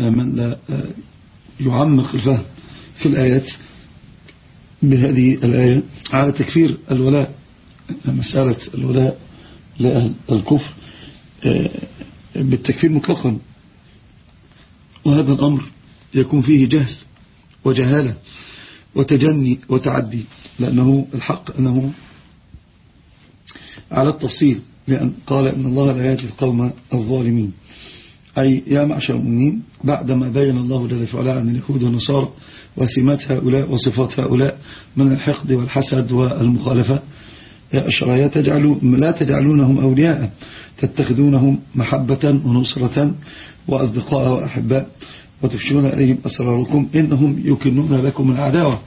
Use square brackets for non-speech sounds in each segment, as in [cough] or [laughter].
من لا يعمق الفهم في الآيات بهذه الآية. على تكفير الولاء مسألة الولاء لأهل الكفر بالتكفير مطلقا. وهذا الأمر يكون فيه جهل وجهالة وتجني وتعدي لأنه الحق أنه على التفصيل لأن قال إن الله لا يهدي القوم الظالمين. أي يا معشر المؤمنين بعدما بين الله جل وعلا عن اليهود والنصارى وسمات هؤلاء وصفات هؤلاء من الحقد والحسد والمخالفة يا أشرايا تجعلوا لا تجعلونهم أولياء تتخذونهم محبة ونصرة وأصدقاء وأحباء وتفشون عليهم أسراركم إنهم يكنون لكم العداوة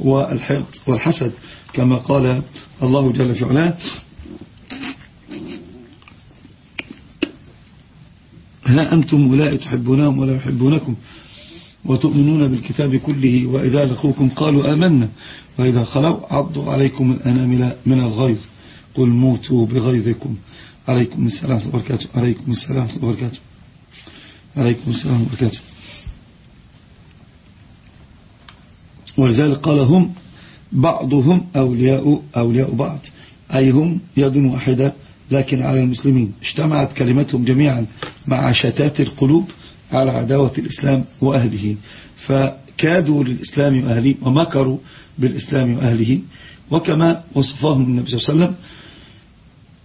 والحقد والحسد كما قال الله جل في علاه ها أنتم أولئك تحبونهم ولا يحبونكم وتؤمنون بالكتاب كله وإذا لقوكم قالوا آمنا وإذا خلوا عضوا عليكم الأنامل من الغيظ قل موتوا بغيظكم عليكم السلام وبركاته. عليكم السلام وبركاته. عليكم السلام وبركاته. ولذلك قال هم بعضهم أولياء, أولياء بعض. أي هم يد واحدة لكن على المسلمين. اجتمعت كلمتهم جميعا مع شتات القلوب على عداوة الإسلام وأهله. فكادوا للإسلام وأهله ومكروا بالإسلام وأهله. وكما وصفهم النبي صلى الله عليه وسلم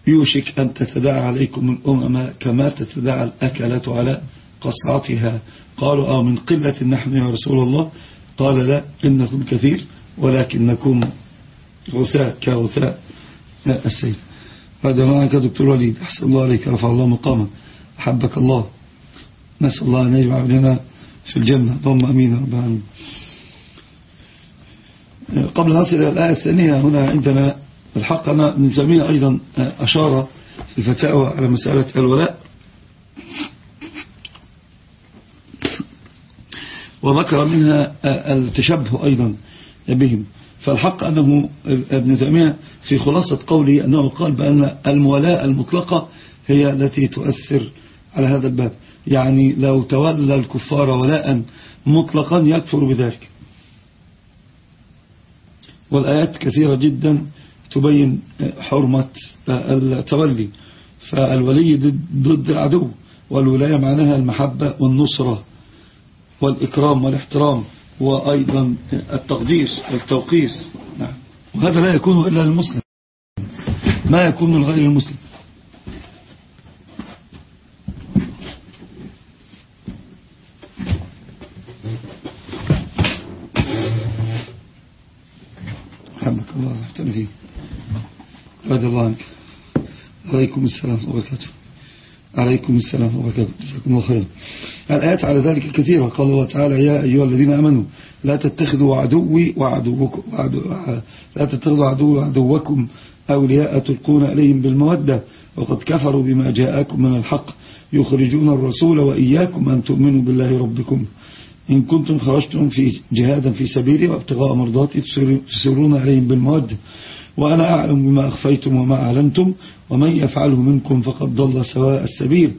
يوشك أن تتداعى عليكم الأمم كما تتداعى الأكلة على قصعتها. قالوا آه من قلة نحن يا رسول الله. قال لا إنكم كثير ولكنكم غثاء كغثاء السيل هذا معك دكتور وليد أحسن الله عليك رفع الله مقامك. أحبك الله. نسأل الله أن يجمع بنا في الجنة. اللهم أمين رب العالمين. قبل نصل إلى الآية الثانية هنا عندنا الحق أنا ابن تيمية أيضا أشار في الفتاوى على مسألة الولاء. وذكر منها التشبه أيضا بهم. فالحق أنه ابن تيمية في خلاصة قوله أنه قال بأن المولاء المطلقة هي التي تؤثر على هذا الباب. يعني لو تولى الكفار ولاء مطلقا يكفر بذلك. والآيات كثيرة جدا تبين حرمة التولي. فالولي ضد العدو والولاية معناها المحبة والنصرة والإكرام والإحترام. وأيضا التقدير والتوقيس. نعم. وهذا لا يكون إلا للمسلم. ما يكون لغير المسلم. حبك الله احتمل فيه رضي الله عنك. عليكم السلام وبركاته. عليكم السلام وبركاته جزاكم الله خيرا. الآيات على ذلك كثيرة. قال الله تعالى يا أيها الذين أمنوا لا تتخذوا عدوي وعدوكم وعدو لا تتخذوا عدوي وعدوكم أولياء تلقون إليهم بالمودة وقد كفروا بما جاءكم من الحق يخرجون الرسول وإياكم أن تؤمنوا بالله ربكم. إن كنتم خرجتم في جهادا في سبيلي وابتغاء مرضاتي تسرون عليهم بالمودة. وأنا أعلم بما أخفيتم وما أعلنتم ومن يفعله منكم فقد ضل سواء السبيل.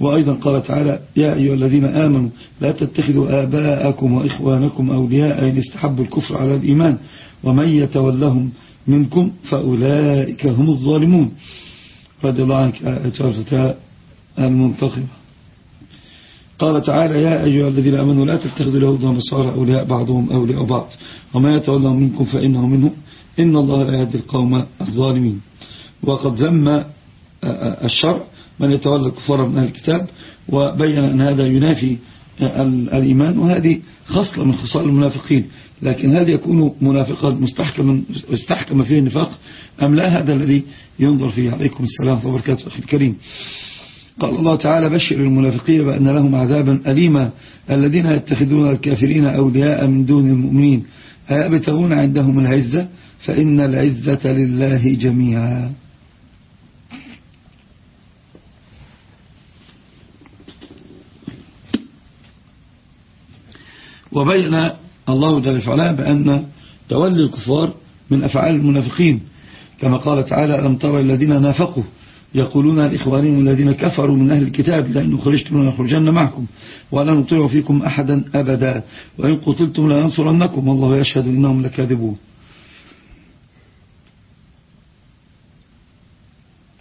وأيضا قال تعالى يا أيها الذين آمنوا لا تتخذوا آباءكم وإخوانكم أولياء إن استحبوا الكفر على الإيمان ومن يتولهم منكم فأولئك هم الظالمون. رضي الله عنك آية الفتاة المنتخبة. قال تعالى يا أيها الذين آمنوا لا تتخذوا اليهود والنصارى أولياء بعضهم أولياء بعض وما يتولهم منكم فإنه منهم إن الله لا يهدي القوم الظالمين. وقد ذم الشرع من يتولى الكفار من أهل الكتاب وبين أن هذا ينافي الإيمان وهذه خصلة من خصال المنافقين. لكن هل يكون منافقا مستحكما استحكم فيه النفاق أم لا؟ هذا الذي ينظر فيه. عليكم السلام وبركاته أخي الكريم. قال الله تعالى بشر المنافقين بأن لهم عذابا أليما الذين يتخذون الكافرين أولياء من دون المؤمنين. أيبتغون عندهم العزة؟ فإن العزة لله جميعا. وبين الله جل وعلا بأن تولي الكفار من أفعال المنافقين. كما قال تعالى ألم ترى الذين نافقوا يقولون لإخوانهم الذين كفروا من أهل الكتاب لأن خرجتم لنخرجن معكم ولا نطيع فيكم أحدا أبدا وإن قتلتم لننصرنكم والله يشهد إنهم لكاذبون.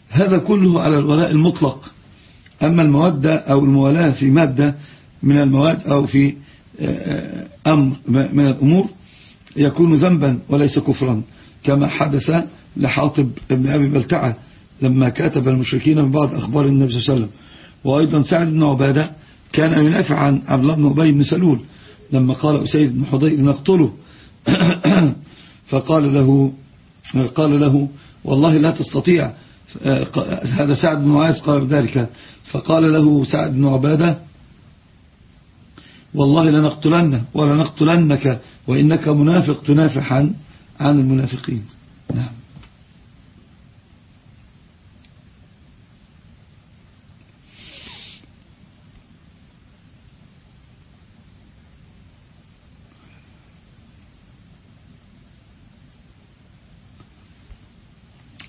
هذا كله على الولاء المطلق. أما المودة أو الموالاة في مادة من المواد أو في آه، أمر من الأمور يكون ذنبا وليس كفرا كما حدث لحاطب ابن أبي بلتعة لما كتب المشركين من بعض أخبار النبي صلى الله عليه وسلم. وأيضا سعد بن عبادة كان ينافع عن عبد الله بن أبي بن سلول لما قال أسيد بن حضير نقتله [coughs] فقال له قال له والله لا تستطيع هذا سعد بن معاذ قال ذلك. فقال له سعد بن عبادة والله لنقتلنك ولنقتلنك وإنك منافق تنافح عن, عن المنافقين. نعم.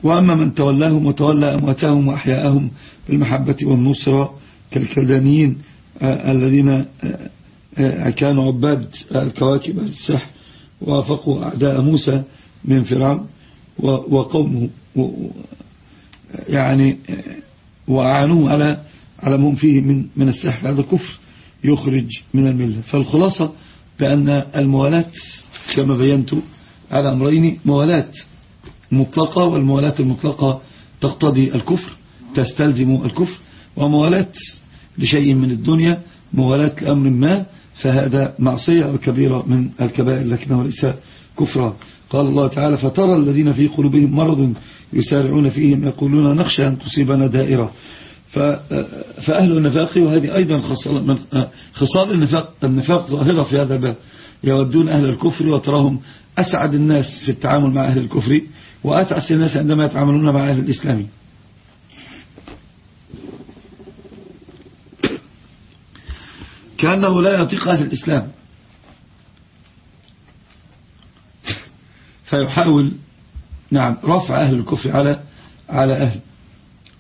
وأما من تولاهم وتولى أمواتهم وأحياءهم بالمحبة والنصرة كالكلدانيين آه، الذين آه، آه، كانوا عباد الكواكب السحر وافقوا أعداء موسى من فرعون وقومه يعني وأعانوه على على ما هم فيه من من السحر. هذا كفر يخرج من الملة. فالخلاصة بأن الموالاة كما بينت على أمرين موالاة مطلقة والموالاة المطلقة تقتضي الكفر تستلزم الكفر. وموالاة لشيء من الدنيا موالاة لأمر ما فهذا معصية كبيرة من الكبائر لكنه ليس كفرا. قال الله تعالى فترى الذين في قلوبهم مرض يسارعون فيهم يقولون نخشى أن تصيبنا دائرة. فأهل النفاق وهذه أيضا خصال النفاق, النفاق ظاهرة في هذا الباب. يودون أهل الكفر وتراهم أسعد الناس في التعامل مع أهل الكفر. وأتعس الناس عندما يتعاملون مع أهل الإسلام. كأنه لا يطيق أهل الإسلام. فيحاول نعم رفع أهل الكفر على على أهل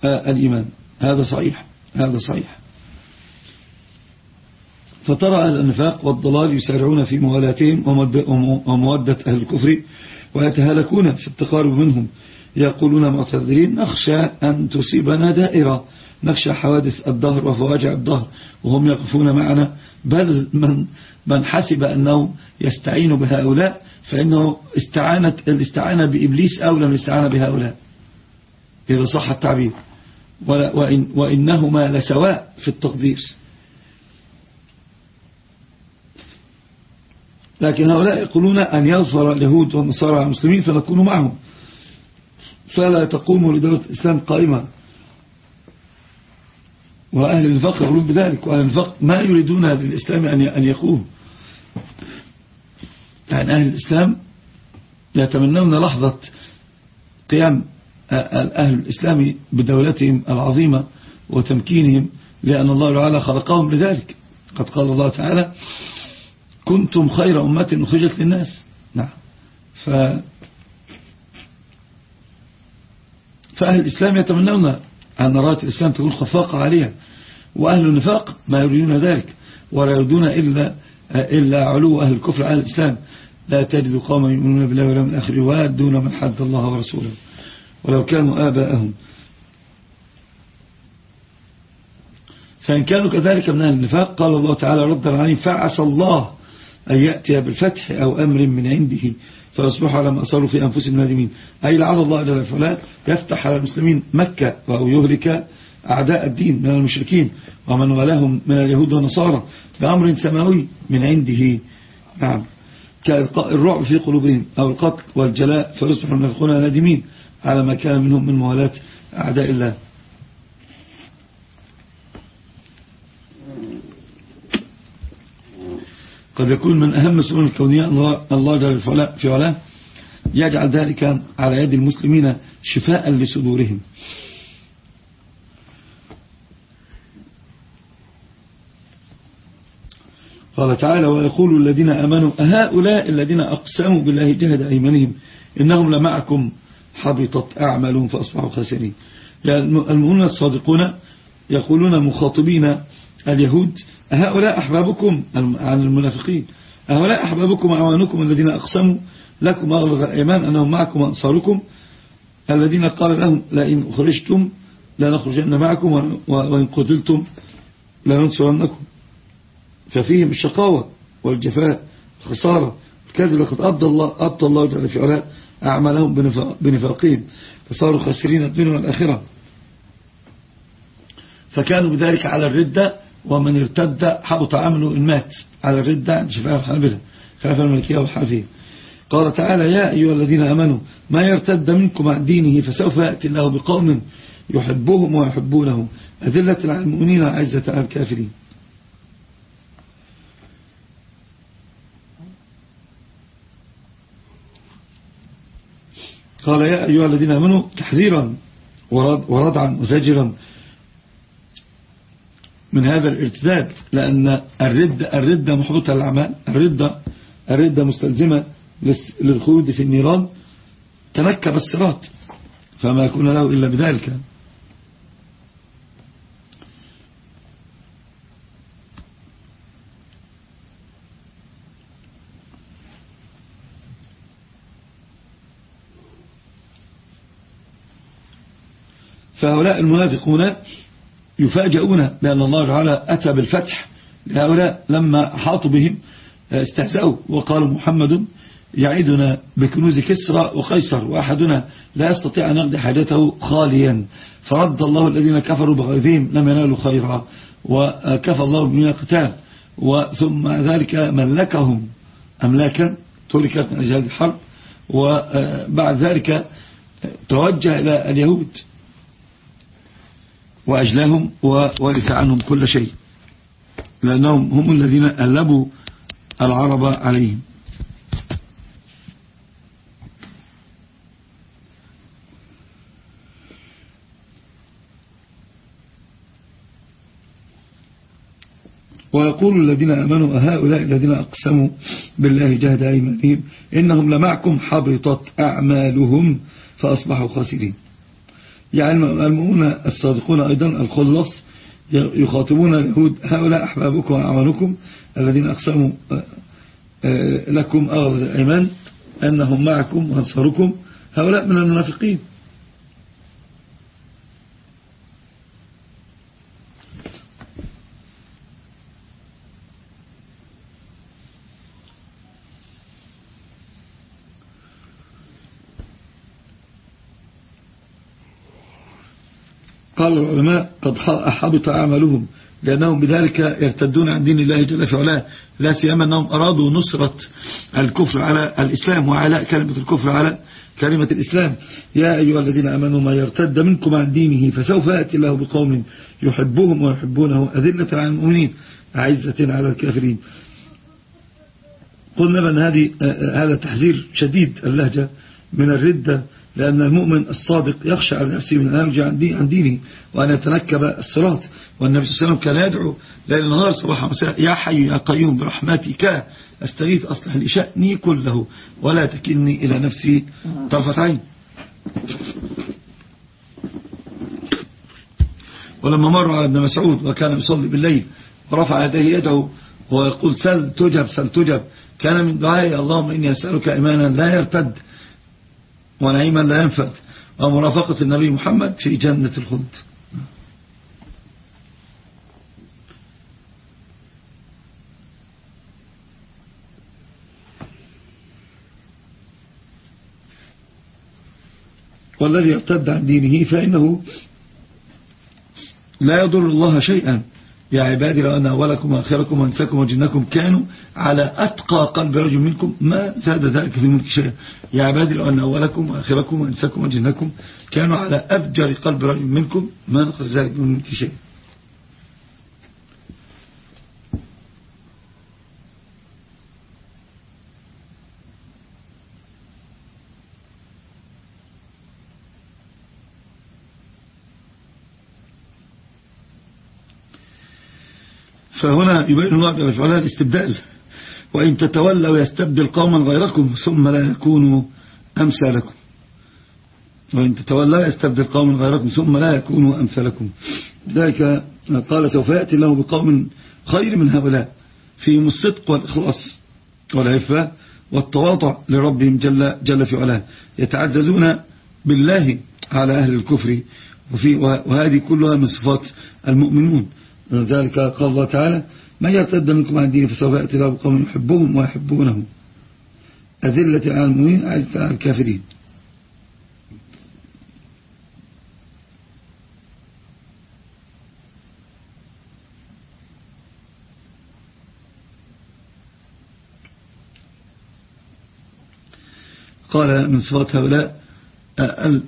الإيمان. هذا صحيح هذا صحيح. فترى أهل النفاق والضلال يسارعون في موالاتهم ومودة أهل الكفر. ويتهلكون في التقارب منهم. يقولون معتذرين نخشى أن تصيبنا دائرة. نخشى حوادث الظهر وفواجع الظهر وهم يقفون معنا. بل من, من حسب أنه يستعين بهؤلاء فإنه استعانت الاستعانة بإبليس أولى من الاستعانة بهؤلاء. إذا صح التعبير. وإن وإنهما لسواء في التقدير. لكن هؤلاء يقولون أن يظهر اليهود والنصارى على المسلمين فنكون معهم. فلا تقوم لدولة الإسلام قائمة. وأهل النفاق يقولون بذلك وأهل النفاق ما يريدون للإسلام أن يقوم يعني أهل الإسلام يتمنون لحظة قيام أهل الإسلام بدولتهم العظيمة وتمكينهم لأن الله تعالى خلقهم لذلك. قد قال الله تعالى كنتم خير أمة أخرجت للناس. نعم. ف فأهل الإسلام يتمنون أن راية الإسلام تكون خفاقة عليها وأهل النفاق ما يريدون ذلك ولا يريدون إلا, إلا علو أهل الكفر على الإسلام. لا تجد قوما يؤمنون بالله ولا من آخر يوادون من حد الله ورسوله ولو كانوا آباءهم. فإن كانوا كذلك من أهل النفاق قال الله تعالى ردا عليهم فعسى الله أن يأتي بالفتح أو أمر من عنده فيصبحوا على ما أصروا في أنفسهم نادمين. أي لعل الله جل وعلا يفتح على المسلمين مكة أو يهلك أعداء الدين من المشركين ومن ولاهم من اليهود والنصارى بأمر سماوي من عنده. نعم. كإلقاء الرعب في قلوبهم أو القتل والجلاء فيصبحوا المنافقون نادمين على ما كان منهم من موالاة أعداء الله. قد يكون من أهم سنن الكونية الله جل في علاه يجعل ذلك على يد المسلمين شفاء لصدورهم. قال تعالى ويقول الذين أمنوا أهؤلاء الذين أقسموا بالله جهد أيمانهم إنهم لمعكم حبطت أعمالهم فأصبحوا خاسرين. يعني المؤمنون الصادقون يقولون مخاطبين اليهود هؤلاء أحبابكم عن المنافقين. هؤلاء أحبابكم أعوانكم الذين أقسموا لكم أغلظ الإيمان أنهم معكم أنصاركم الذين قال لهم لئن خرجتم لنخرجن معكم وإن قتلتم لننصرنكم. ففيهم الشقاوة والجفاء الخسارة الكذب لقد أبدى الله أبدى الله جل في علاء أعمالهم بنفاقهم فصاروا خاسرين الدنيا والآخرة. فكانوا بذلك على الردة ومن ارتد حبط عمله إن مات. على الردة عند شفاء الحنبلة خلاف الملكية والحنفية قال تعالى يا أيها الذين أمنوا ما يرتد منكم عن دينه فسوف يأتي الله بقوم يحبهم ويحبونه أذلة على المؤمنين عزة على الكافرين. قال يا أيها الذين أمنوا تحذيرا وردعا وزجرا من هذا الارتداد لأن الردة, الردة محبطة الأعمال الردة, الردة مستلزمة للخلود في النيران تنكب الصراط فما يكون له إلا بذلك. فهؤلاء المنافقون يفاجئون بأن الله تعالى أتى بالفتح. لهؤلاء لما حاطوا بهم استهزأوا وقالوا محمد يعيدنا بكنوز كسرى وقيصر وأحدنا لا يستطيع أن يقضي حاجته خاليا. فرد الله الذين كفروا بغيظهم لم ينالوا خيرا وكفى الله من القتال. وثم ذلك ملكهم أملاكا تركت من أجل الحرب. وبعد ذلك توجه إلى اليهود. وأجلاهم وورث عنهم كل شيء. لأنهم هم الذين ألبوا العرب عليهم. ويقول الذين أمنوا هؤلاء الذين أقسموا بالله جهد أيمانهم إنهم لمعكم حبطت أعمالهم فأصبحوا خاسرين. يعني المؤمنون الصادقون أيضا الخلص يخاطبون اليهود هؤلاء أحبابكم وأعوانكم الذين أقسموا آه، آه، لكم أغلظ الأيمان أنهم معكم وأنصاركم هؤلاء من المنافقين. قال العلماء قد حبط أعمالهم لأنهم بذلك يرتدون عن دين الله جل وعلا. لا سيما أنهم أرادوا نصرة الكفر على الإسلام وعلى كلمة الكفر على كلمة الإسلام. يا أيها الذين أمنوا ما يرتد منكم عن دينه فسوف يأتي الله بقوم يحبهم ويحبونه أذلة على المؤمنين أعزة على الكافرين. قلنا بأن هذه هذا تحذير شديد اللهجة من الردة لأن المؤمن الصادق يخشى على نفسه من أن يرجع عن دينه وأن يتنكب الصراط. والنبي صلى الله عليه وسلم كان يدعو ليل نهار صباح مساء يا حي يا قيوم برحمتك أستغيث أصلح لشأني كله ولا تكلني إلى نفسي طرفة عين ولما مر على ابن مسعود وكان يصلي بالليل ورفع يديه يده ويقول سل تجب سل تجب كان من دعائي اللهم إني أسألك إيمانا لا يرتد ونعيما لا ينفد. ومرافقة النبي محمد في جنة الخلد. والذي ارتد عن دينه فإنه لا يضر الله شيئا. يا عبادي لو أن أولكم وآخركم وأنساكم وجنكم كانوا على أتقى قلب رجل منكم ما زاد ذلك في ملك شيء. يا عبادي لو أن أولكم وآخركم وأنساكم وجنكم كانوا على أفجر قلب رجل منكم ما نقص ذلك من ملك شيء. فهنا يبين الله جل وعلا الاستبدال. وإن تتولوا يستبدل قوما غيركم ثم لا يكونوا أمثالكم. وإن تتولى يستبدل قوم غيركم ثم لا يكونوا أمثلكم ذلك قال سوف يأتي الله بقوم خير من هؤلاء فيهم الصدق والإخلاص والعفة والتواضع لربهم جل, جل في علاه. يتعززون بالله على أهل الكفر وفي وهذه كلها من صفات المؤمنون. ذلك قال الله تعالى من يرتد منكم عن دين فسوف يأتي الله بقوم يحبهم ويحبونه أذلة على المؤمنين أعزة على الكافرين. قال من صفات هؤلاء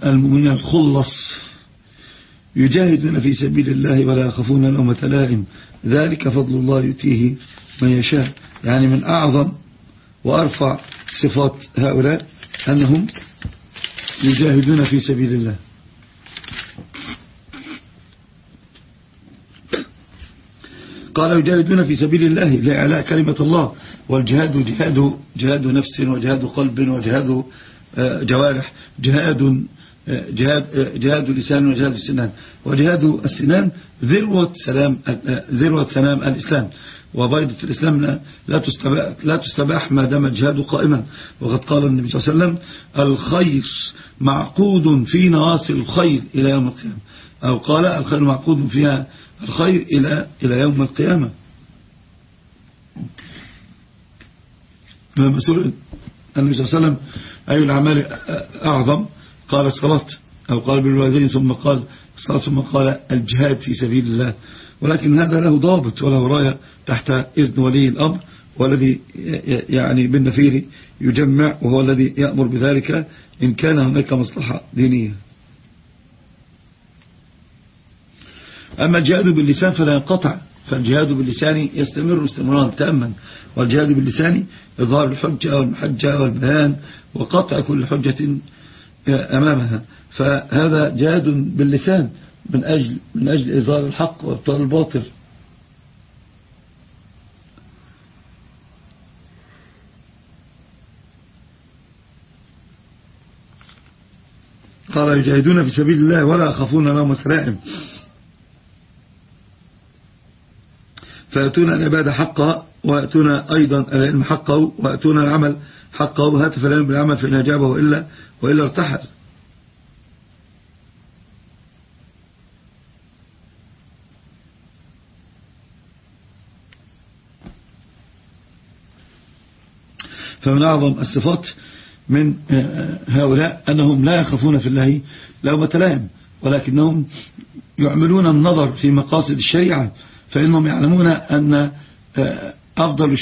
المؤمنين الخلص. يجاهدون في سبيل الله ولا يخافون لومة لائم. ذلك فضل الله يؤتيه من يشاء. يعني من أعظم وأرفع صفات هؤلاء أنهم يجاهدون في سبيل الله. قال يجاهدون في سبيل الله لإعلاء كلمة الله والجهاد جهاد جهاد نفس وجهاد قلب وجهاد آه، جوارح. جهاد جهاد جهاد لسان وجهاد السنان. وجهاد السنان ذروة سلام ذروة سلام الإسلام. وبيضة الإسلام لا تستباح, لا تستباح ما دام الجهاد قائما. وقد قال النبي صلى الله عليه وسلم الخير معقود في نواصي الخير إلى يوم القيامة. أو قال الخير معقود فيها الخير إلى إلى يوم القيامة. النبي صلى الله عليه وسلم أي الأعمال أعظم. قال الصلاة أو قال بالوالدين ثم قال الصلاة ثم قال الجهاد في سبيل الله. ولكن هذا له ضابط وله راية تحت إذن ولي الأمر والذي يعني بالنفير يجمع وهو الذي يأمر بذلك إن كان هناك مصلحة دينية. أما الجهاد باللسان فلا ينقطع فالجهاد باللسان يستمر استمرارا تاما والجهاد باللسان إظهار الحجة والمحجة والبيان وقطع كل حجة أمامها. فهذا جهاد باللسان من أجل, من أجل إظهار الحق وإبطال الباطل. قال يجاهدون في سبيل الله ولا يخافون لومة لائم فيأتون العبادة حقها ويأتون أيضا العلم حقه ويأتون العمل حقه هاتف العلم بالعمل فإن أجابه إلا وإلا ارتحل. فمن أعظم الصفات من هؤلاء أنهم لا يخافون في الله لومة لائم ولكنهم يعملون النظر في مقاصد الشريعة فإنهم يعلمون أن آه، أفضل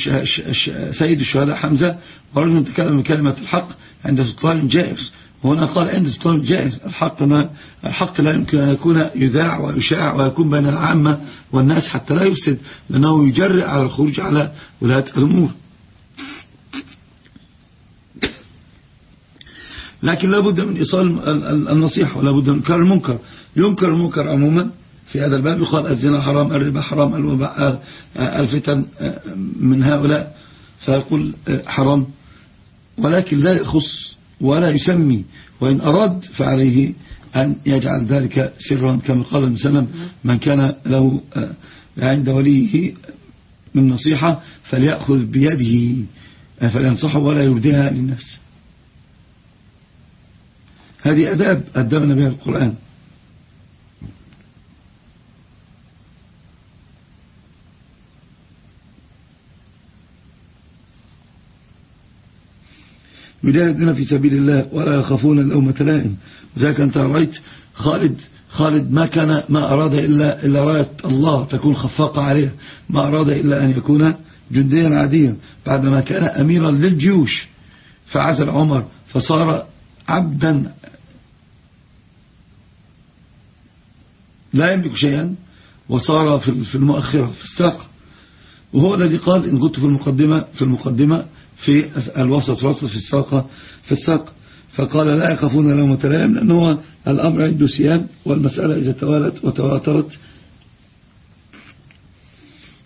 سيد الشهداء حمزة ورجل تكلم بكلمة الحق عند سلطان جائر وهنا قال عند سلطان جائر الحق, الحق لا يمكن أن يكون يذاع ويشاع ويكون بين العامة والناس حتى لا يفسد لأنه يجرئ على الخروج على ولاة الأمور. لكن لابد من إيصال النصيحة ولا بد من إنكار المنكر. ينكر المنكر عموما في هذا الباب يقال الزنا حرام الربا حرام الوباء الفتن من هؤلاء. فيقول حرام. ولكن لا يخص ولا يسمي وإن أراد فعليه أن يجعل ذلك سرا. كما قال المسلم من كان له عند وليه من نصيحة فليأخذ بيده فلينصحه ولا يبديها للناس هذه أداب أدبنا بها القرآن. يجاهدون في سبيل الله ولا يخافون اللومة لائم ذاك أنت رأيت خالد خالد ما كان ما أراد إلا, إلا راية الله تكون خفاقة عليه. ما أراد إلا أن يكون جنديا عاديا. بعدما كان أميرا للجيوش فعزل عمر فصار عبدا. لا يملك شيئا وصار في المؤخرة في الساق. وهو الذي قال إن كنت في المقدمة في المقدمة في الوسط الوسط في الساق في الساق. فقال لا يخافون لهم لائم لأن هو الأمر عنده سيان والمسألة إذا توالت وتواترت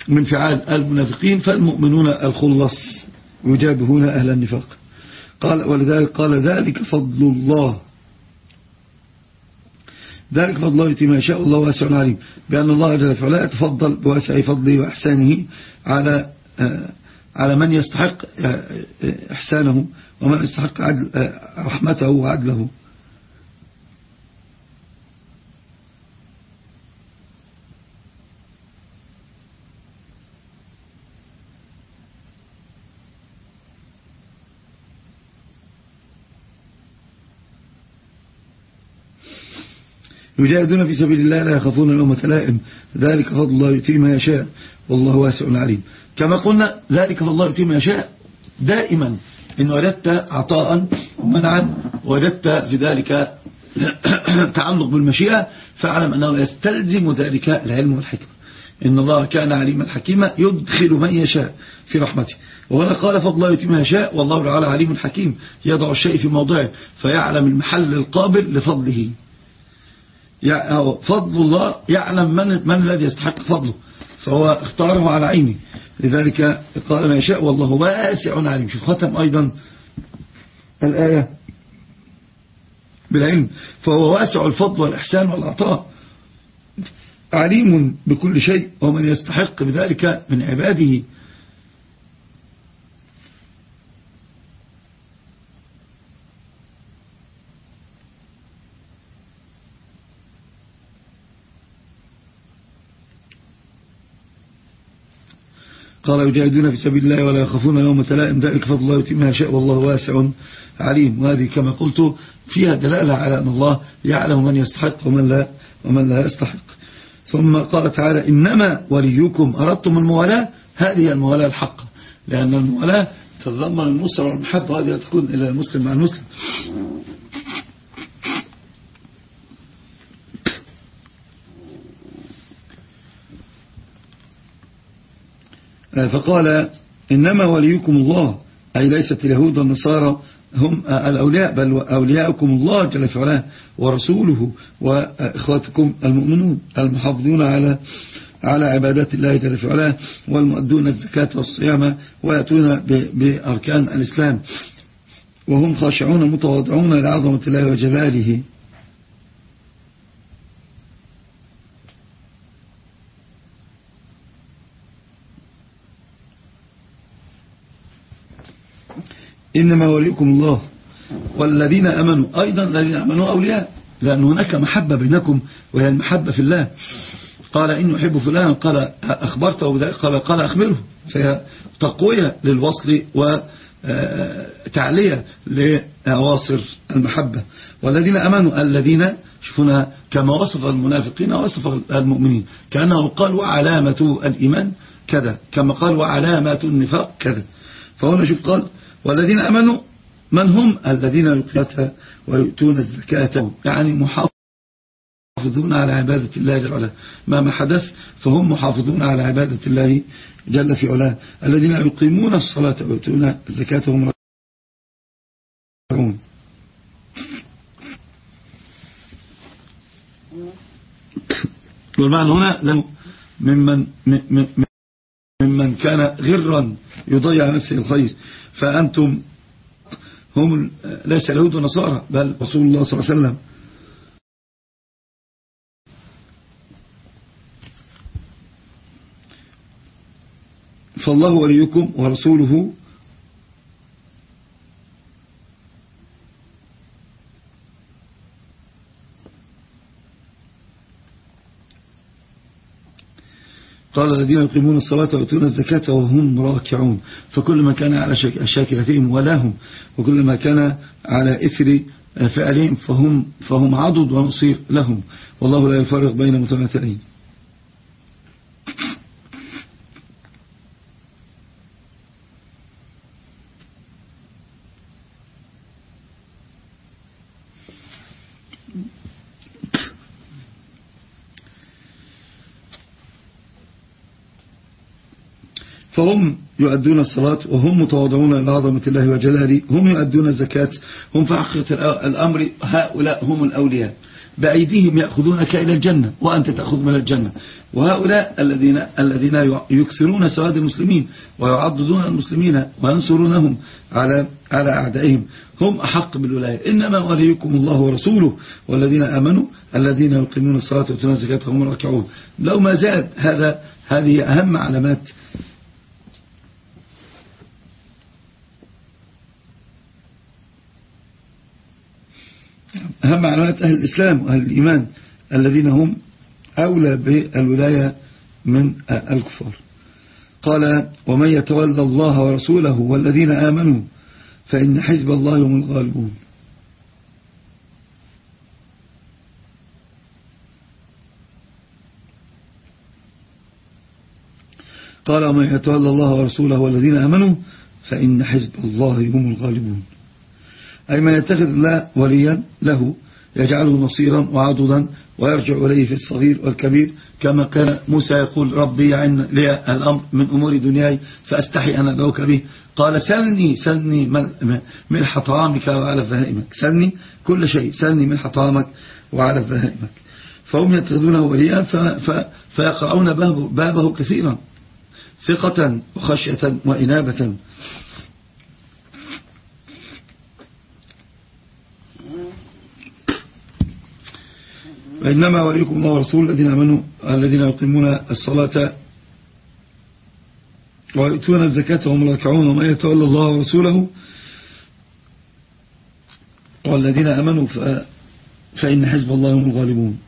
من فعال المنافقين فالمؤمنون الخلص يجابهون أهل النفاق. قال ولذلك قال ذلك فضل الله. ذلك فضل الله يتي ما يشاء الله واسع عليم. بأن الله جل وعلا يتفضل بواسع فضله وإحسانه على آه، على من يستحق إحسانه ومن يستحق رحمته وعدله. يجاهدون في سبيل الله لا يخافون لومة لائم. ذلك فضل الله يؤتيه ما يشاء. والله واسع عليم. كما قلنا ذلك فضل الله يؤتيه ما يشاء دائما. إن وجدت عطاء ومنعا وجدت في ذلك [clears throat] تعلق بالمشيئة فاعلم أنه يستلزم ذلك العلم والحكمة. إن الله كان عليما حكيما يدخل من يشاء في رحمته. وهنا قال فضل الله يتم يشاء والله تعالى عليم حكيم. يضع الشيء في موضعه فيعلم المحل القابل لفضله. فضل الله يعلم من, من الذي يستحق فضله. فهو اختاره على عينه لذلك قال ما يشاء والله واسع عليم. شوف ختم أيضا الآية بالعلم. فهو واسع الفضل والإحسان والعطاء. عليم بكل شيء. ومن يستحق بذلك من عباده. قال يجاهدون في سبيل الله ولا يخافون يوم تلائم. ذلك فضل الله يتم ما شاء والله واسع عليم. وهذه كما قلت فيها دلالة على أن الله يعلم من يستحق ومن لا, ومن لا يستحق. ثم قال تعالى إنما وليكم. أردتم الموالاة؟ هذه الموالاة الحقة لأن الموالاة تتضمن النصر والمحبة هذه تكون إلى المسلم مع المسلم آه، فقال إنما وليكم الله أي ليست اليهود والنصارى هم الأولياء بل أولياءكم الله جل في ورسوله وإخواتكم المؤمنون المحافظون على على عبادات الله جل في والمؤدون الزكاة والصيام ويأتون بأركان الإسلام. وهم خاشعون متواضعون لعظمة الله وجلاله. إنما وليكم الله والذين أمنوا أيضا الذين أمنوا أولياء لأن هناك محبة بينكم وهي المحبة في الله. قال إن يحب فلان قال أخبرته بذلك قال, قال أخبره. فهي تقوية للوصل وتعلية لأواصر المحبة. والذين أمنوا الذين شوفنا كما وصف المنافقين وصف المؤمنين. كأنه قال وعلامة الإيمان كذا كما قال وعلامة النفاق كذا. فهنا شوف قال والذين أمنوا من هم؟ الذين يقيتها ويؤتون الزكاة. يعني محافظون على عبادة الله جل وعلا. ما حدث فهم محافظون على عبادة الله جل في علاه. الذين يقيمون الصلاة ويؤتون الزكاة هم راكعون والمعنى هنا ممن ممن كان غرا يضيع نفسه الخير. فأنتم هم ليس اليهود ونصارى بل رسول الله صلى الله عليه وسلم. فالله وليكم ورسوله قال الذين يقيمون الصلاة ويؤتون الزكاة وهم راكعون. فكل ما كان على شاكلتهم ولاهم وكل ما كان على إثر فعلهم فهم, فهم عضد ونصير لهم. والله لا يفرق بين متماثلين فهم يؤدون الصلاة وهم متواضعون لعظمة الله وجلاله. هم يؤدون الزكاة. هم في حقيقة الأمر هؤلاء هم الأولياء. بأيديهم يأخذونك إلى الجنة وأنت تأخذ من الجنة. وهؤلاء الذين الذين يكسرون سواد المسلمين ويعضدون المسلمين وينصرونهم على على أعدائهم. هم أحق بالولاية. إنما وليكم الله ورسوله والذين آمنوا الذين يقيمون الصلاة ويؤتون الزكاة وهم راكعون. لو ما زاد هذا هذه أهم علامات أهم علامات أهل الإسلام وأهل الإيمان الذين هم أولى بالولاية من الكفار. قال ومن يتولى الله ورسوله والذين آمنوا فإن حزب الله هم الغالبون. قال ومن يتولى الله ورسوله والذين آمنوا فإن حزب الله هم الغالبون. أي من يتخذ الله وليا له يجعله نصيرا وعضدا ويرجع إليه في الصغير والكبير كما كان موسى يقول ربي يعن لي الأمر من أمور دنياي فأستحي أن أدعوك به. قال سلني سلني من حطامك وعلى فهائمك سلني كل شيء سلني من حطامك وعلى فهائمك. فهم يتخذونه وليا فيقرؤون بابه كثيرا ثقة وخشية وإنابة. وإنما وليكم الله ورسول الذين أمنوا الذين يقيمون الصلاة ويؤتون الزكاة وهم راكعون وما يتولى الله ورسوله والذين أمنوا فإن حزب الله هم الغالبون.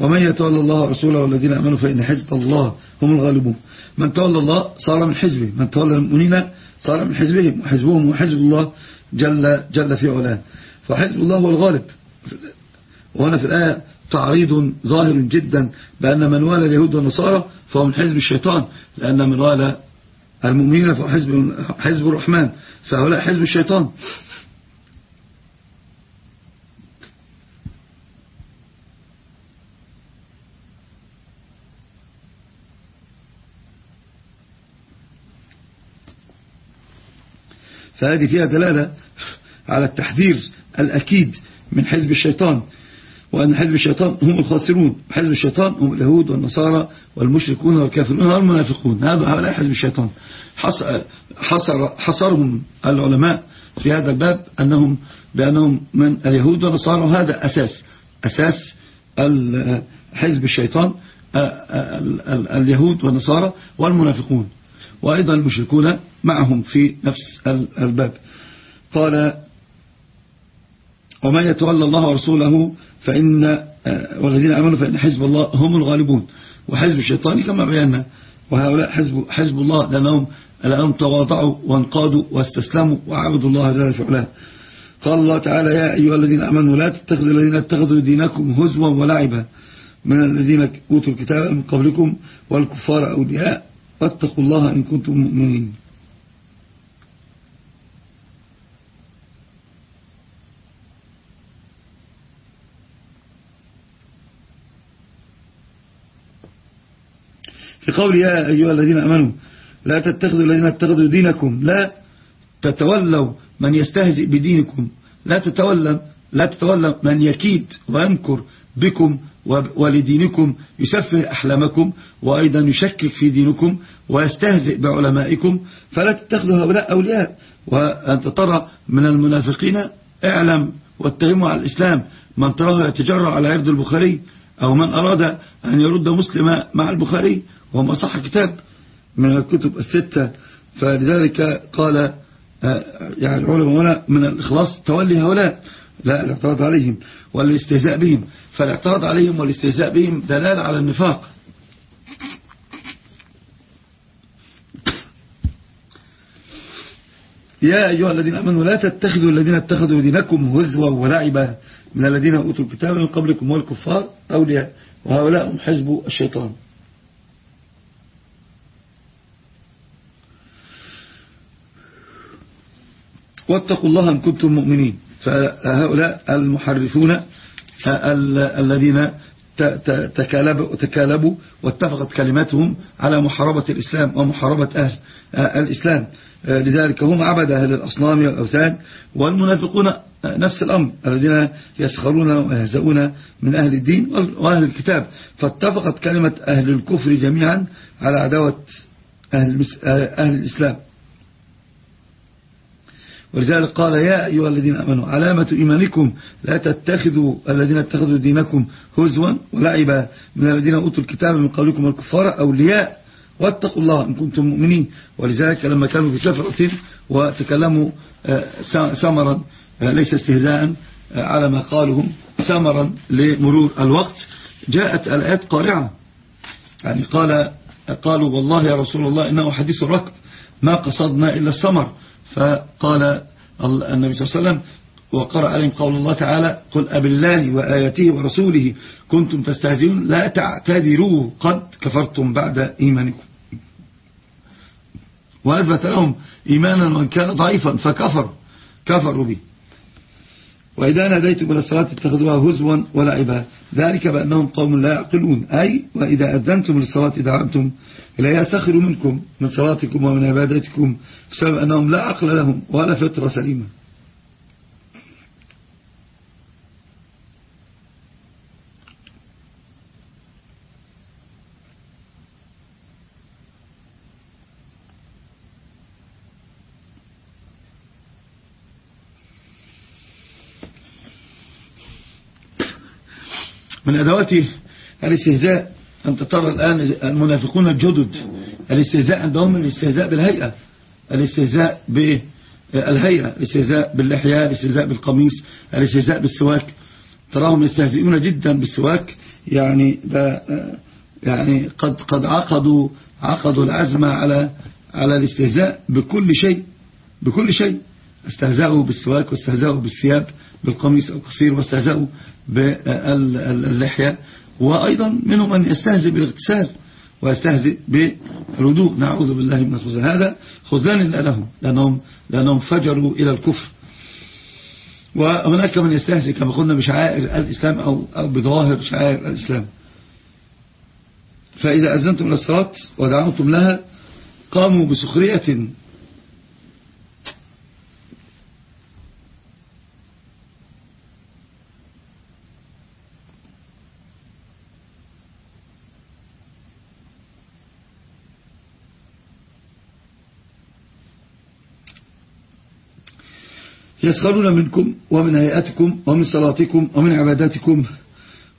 ومن يتولى الله ورسوله والذين أمنوا فإن حزب الله هم الغالبون. من تولى الله صار من حزبه. من تولى المؤمنين صار من حزبهم وحزبهم وحزب الله جل, جل في علاه. فحزب الله هو الغالب. وهنا في الآية تعريض ظاهر جدا بأن من والى اليهود والنصارى فهو من حزب الشيطان لأن من والى المؤمنين فهو حزب, حزب الرحمن فهؤلاء حزب الشيطان. فهذه فيها دلالة على التحذير الأكيد من حزب الشيطان وأن حزب الشيطان هم الخاسرون حزب الشيطان هم اليهود والنصارى والمشركون والكافرون والمنافقون هذا هؤلاء حزب الشيطان. حصر حصرهم العلماء في هذا الباب أنهم بأنهم من اليهود والنصارى وهذا أساس أساس حزب الشيطان اليهود والنصارى والمنافقون. وأيضا المشركون معهم في نفس الباب. قال ومن يتولى الله ورسوله فإن آه، والذين أمنوا فإن حزب الله هم الغالبون. وحزب الشيطان كما بينا وهؤلاء حزب, حزب الله لأنهم, لأنهم تواضعوا وانقادوا واستسلموا وعبدوا الله جل في قال الله تعالى يا أيها الذين أمنوا لا تتخذوا الذين اتخذوا دينكم هزوا ولعبا. من الذين أوتوا الكتاب من قبلكم والكفار أولياء واتقوا الله إن كنتم مؤمنين. في قول يا أيها الذين أمنوا لا تتخذوا الذين اتخذوا دينكم لا تتولوا من يستهزئ بدينكم لا تتولى لا تتولى من يكيد وينكر بكم ولدينكم يسفه أحلامكم وأيضا يشكك في دينكم ويستهزئ بعلمائكم فلا تتخذوا هؤلاء أولياء وأنت ترى من المنافقين اعلم واتهموا على الإسلام من تراه يتجرع على عرض البخاري أو من أراد أن يرد مسلما مع البخاري وهو صح كتاب من الكتب الستة فلذلك قال آه، يعني العلماء من الإخلاص تولي هؤلاء. لا الاعتراض عليهم والاستهزاء بهم. فالاعتراض عليهم والاستهزاء بهم دلالة على النفاق. يا أيها الذين أمنوا لا تتخذوا الذين اتخذوا دينكم هزوا ولعبا من الذين أوتوا الكتاب من قبلكم والكفار أولياء وهؤلاء هم حزب الشيطان. واتقوا الله إن كنتم مؤمنين. فهؤلاء المحرفون الذين تكالبوا, واتفقت كلماتهم على محاربة الإسلام ومحاربة أهل الإسلام. لذلك هم عبد أهل الأصنام والأوثان والمنافقون نفس الأمر الذين يسخرون ويهزؤون من أهل الدين وأهل الكتاب. فاتفقت كلمة أهل الكفر جميعا على عداوة أهل, أهل الإسلام. ولذلك قال يا أيها الذين أمنوا علامة إيمانكم لا تتخذوا الذين اتخذوا دينكم هزوا ولعبا من الذين أوتوا الكتاب من قولكم الكفار أولياء. واتقوا الله إن كنتم مؤمنين. ولذلك لما كانوا في سفرة وتكلموا آه، سمرا آه، ليس استهزاء آه، على ما قالهم سمرا لمرور الوقت جاءت الآيات قارعة. يعني قال قالوا والله يا رسول الله إنه حديث الركب ما قصدنا إلا السمر فقال النبي صلى الله عليه وسلم وقرأ عليهم قول الله تعالى قل أب الله وآياته ورسوله كنتم تستهزئون لا تعتذروا قد كفرتم بعد إيمانكم. وأثبت لهم إيمانا وإن كان ضعيفا فكفر كفروا به. وإذا ناديتم إلى الصلاة اتخذوها هزوا ولعبا. ذلك بأنهم قوم لا يعقلون. أي وإذا أذنتم للصلاة دعمتم إلى يسخروا منكم من صلاتكم ومن عبادتكم بسبب أنهم لا عقل لهم ولا فطرة سليمة. من أدوات الاستهزاء أنت ترى الآن المنافقون الجدد الاستهزاء عندهم الاستهزاء بالهيئة الاستهزاء بالهيئة الاستهزاء باللحية الاستهزاء بالقميص الاستهزاء بالسواك. تراهم يستهزئون جدا بالسواك يعني ده يعني قد قد عقدوا عقدوا العزم على على الاستهزاء بكل شيء بكل شيء. استهزأوا بالسواك واستهزأوا بالثياب بالقميص القصير واستهزأوا باللحية. وأيضا منهم من يستهزئ بالاغتسال ويستهزئ بالوضوء نعوذ بالله من الخزان. هذا خزان لهم لأنهم, لأنهم فجروا إلى الكفر. وهناك من يستهزئ كما قلنا بشعائر الإسلام أو, أو بظواهر شعائر الإسلام. فإذا أذنتم للصلاة ودعوتم لها قاموا بسخرية يسخرون منكم ومن هيئتكم ومن صلاتكم ومن عباداتكم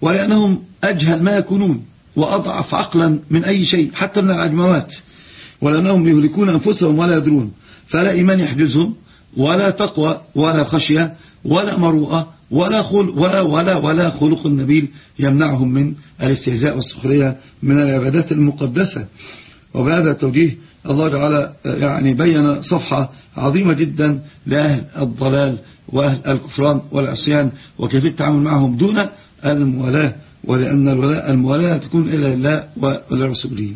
ولأنهم أجهل ما يكونون وأضعف عقلا من أي شيء حتى من العجموات ولأنهم يهلكون أنفسهم ولا يدرون. فلا إيمان يحجزهم ولا تقوى ولا خشية ولا مروءة ولا خل ولا ولا ولا خلق النبيل يمنعهم من الاستهزاء والسخرية من العبادات المقدسة. وبهذا التوجيه الله تعالى يعني بين صفحة عظيمة جدا لأهل الضلال وأهل الكفران والعصيان وكيف التعامل معهم دون الموالاة ولأن الموالاة تكون إلى الله ولرسوله.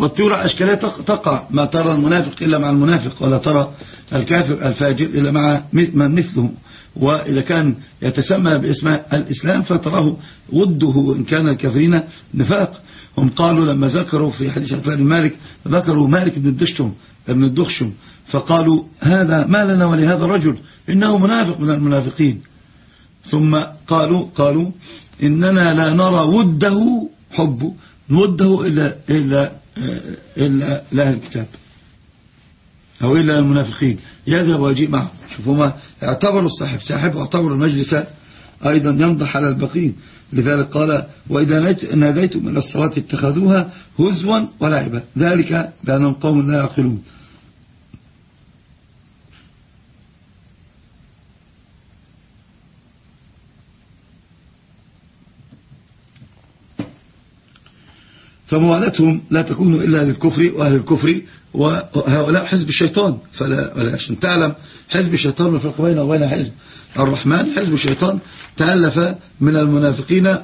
والطيور أشكالها تقع. ما ترى المنافق إلا مع المنافق ولا ترى الكافر الفاجر إلا مع من مثله. وإذا كان يتسمى باسم الإسلام فتراه وده إن كان الكافرين نفاق. هم قالوا لما ذكروا في حديث أفلان مالك ذكروا مالك بن الدشتم ابن الدخشم فقالوا هذا ما لنا ولهذا الرجل؟ إنه منافق من المنافقين. ثم قالوا قالوا إننا لا نرى وده حبه وده إلا, إلا, إلا لأهل الكتاب. أو إلا المنافقين. يذهب ويجيء معهم. شوفوا ما اعتبروا الصاحب. ساحب واعتبروا المجلس أيضا ينضح على البقين. لذلك قال وإذا ناديتم من الصلاة اتخذوها هزوا ولعبا ذلك بأنهم قوم لا يعقلون. فموالاتهم لا تكون إلا للكفر وأهل الكفر وهؤلاء حزب الشيطان. فلا ولا عشان تعلم حزب الشيطان وفرق بينه وبين حزب الرحمن. حزب الشيطان تألف من المنافقين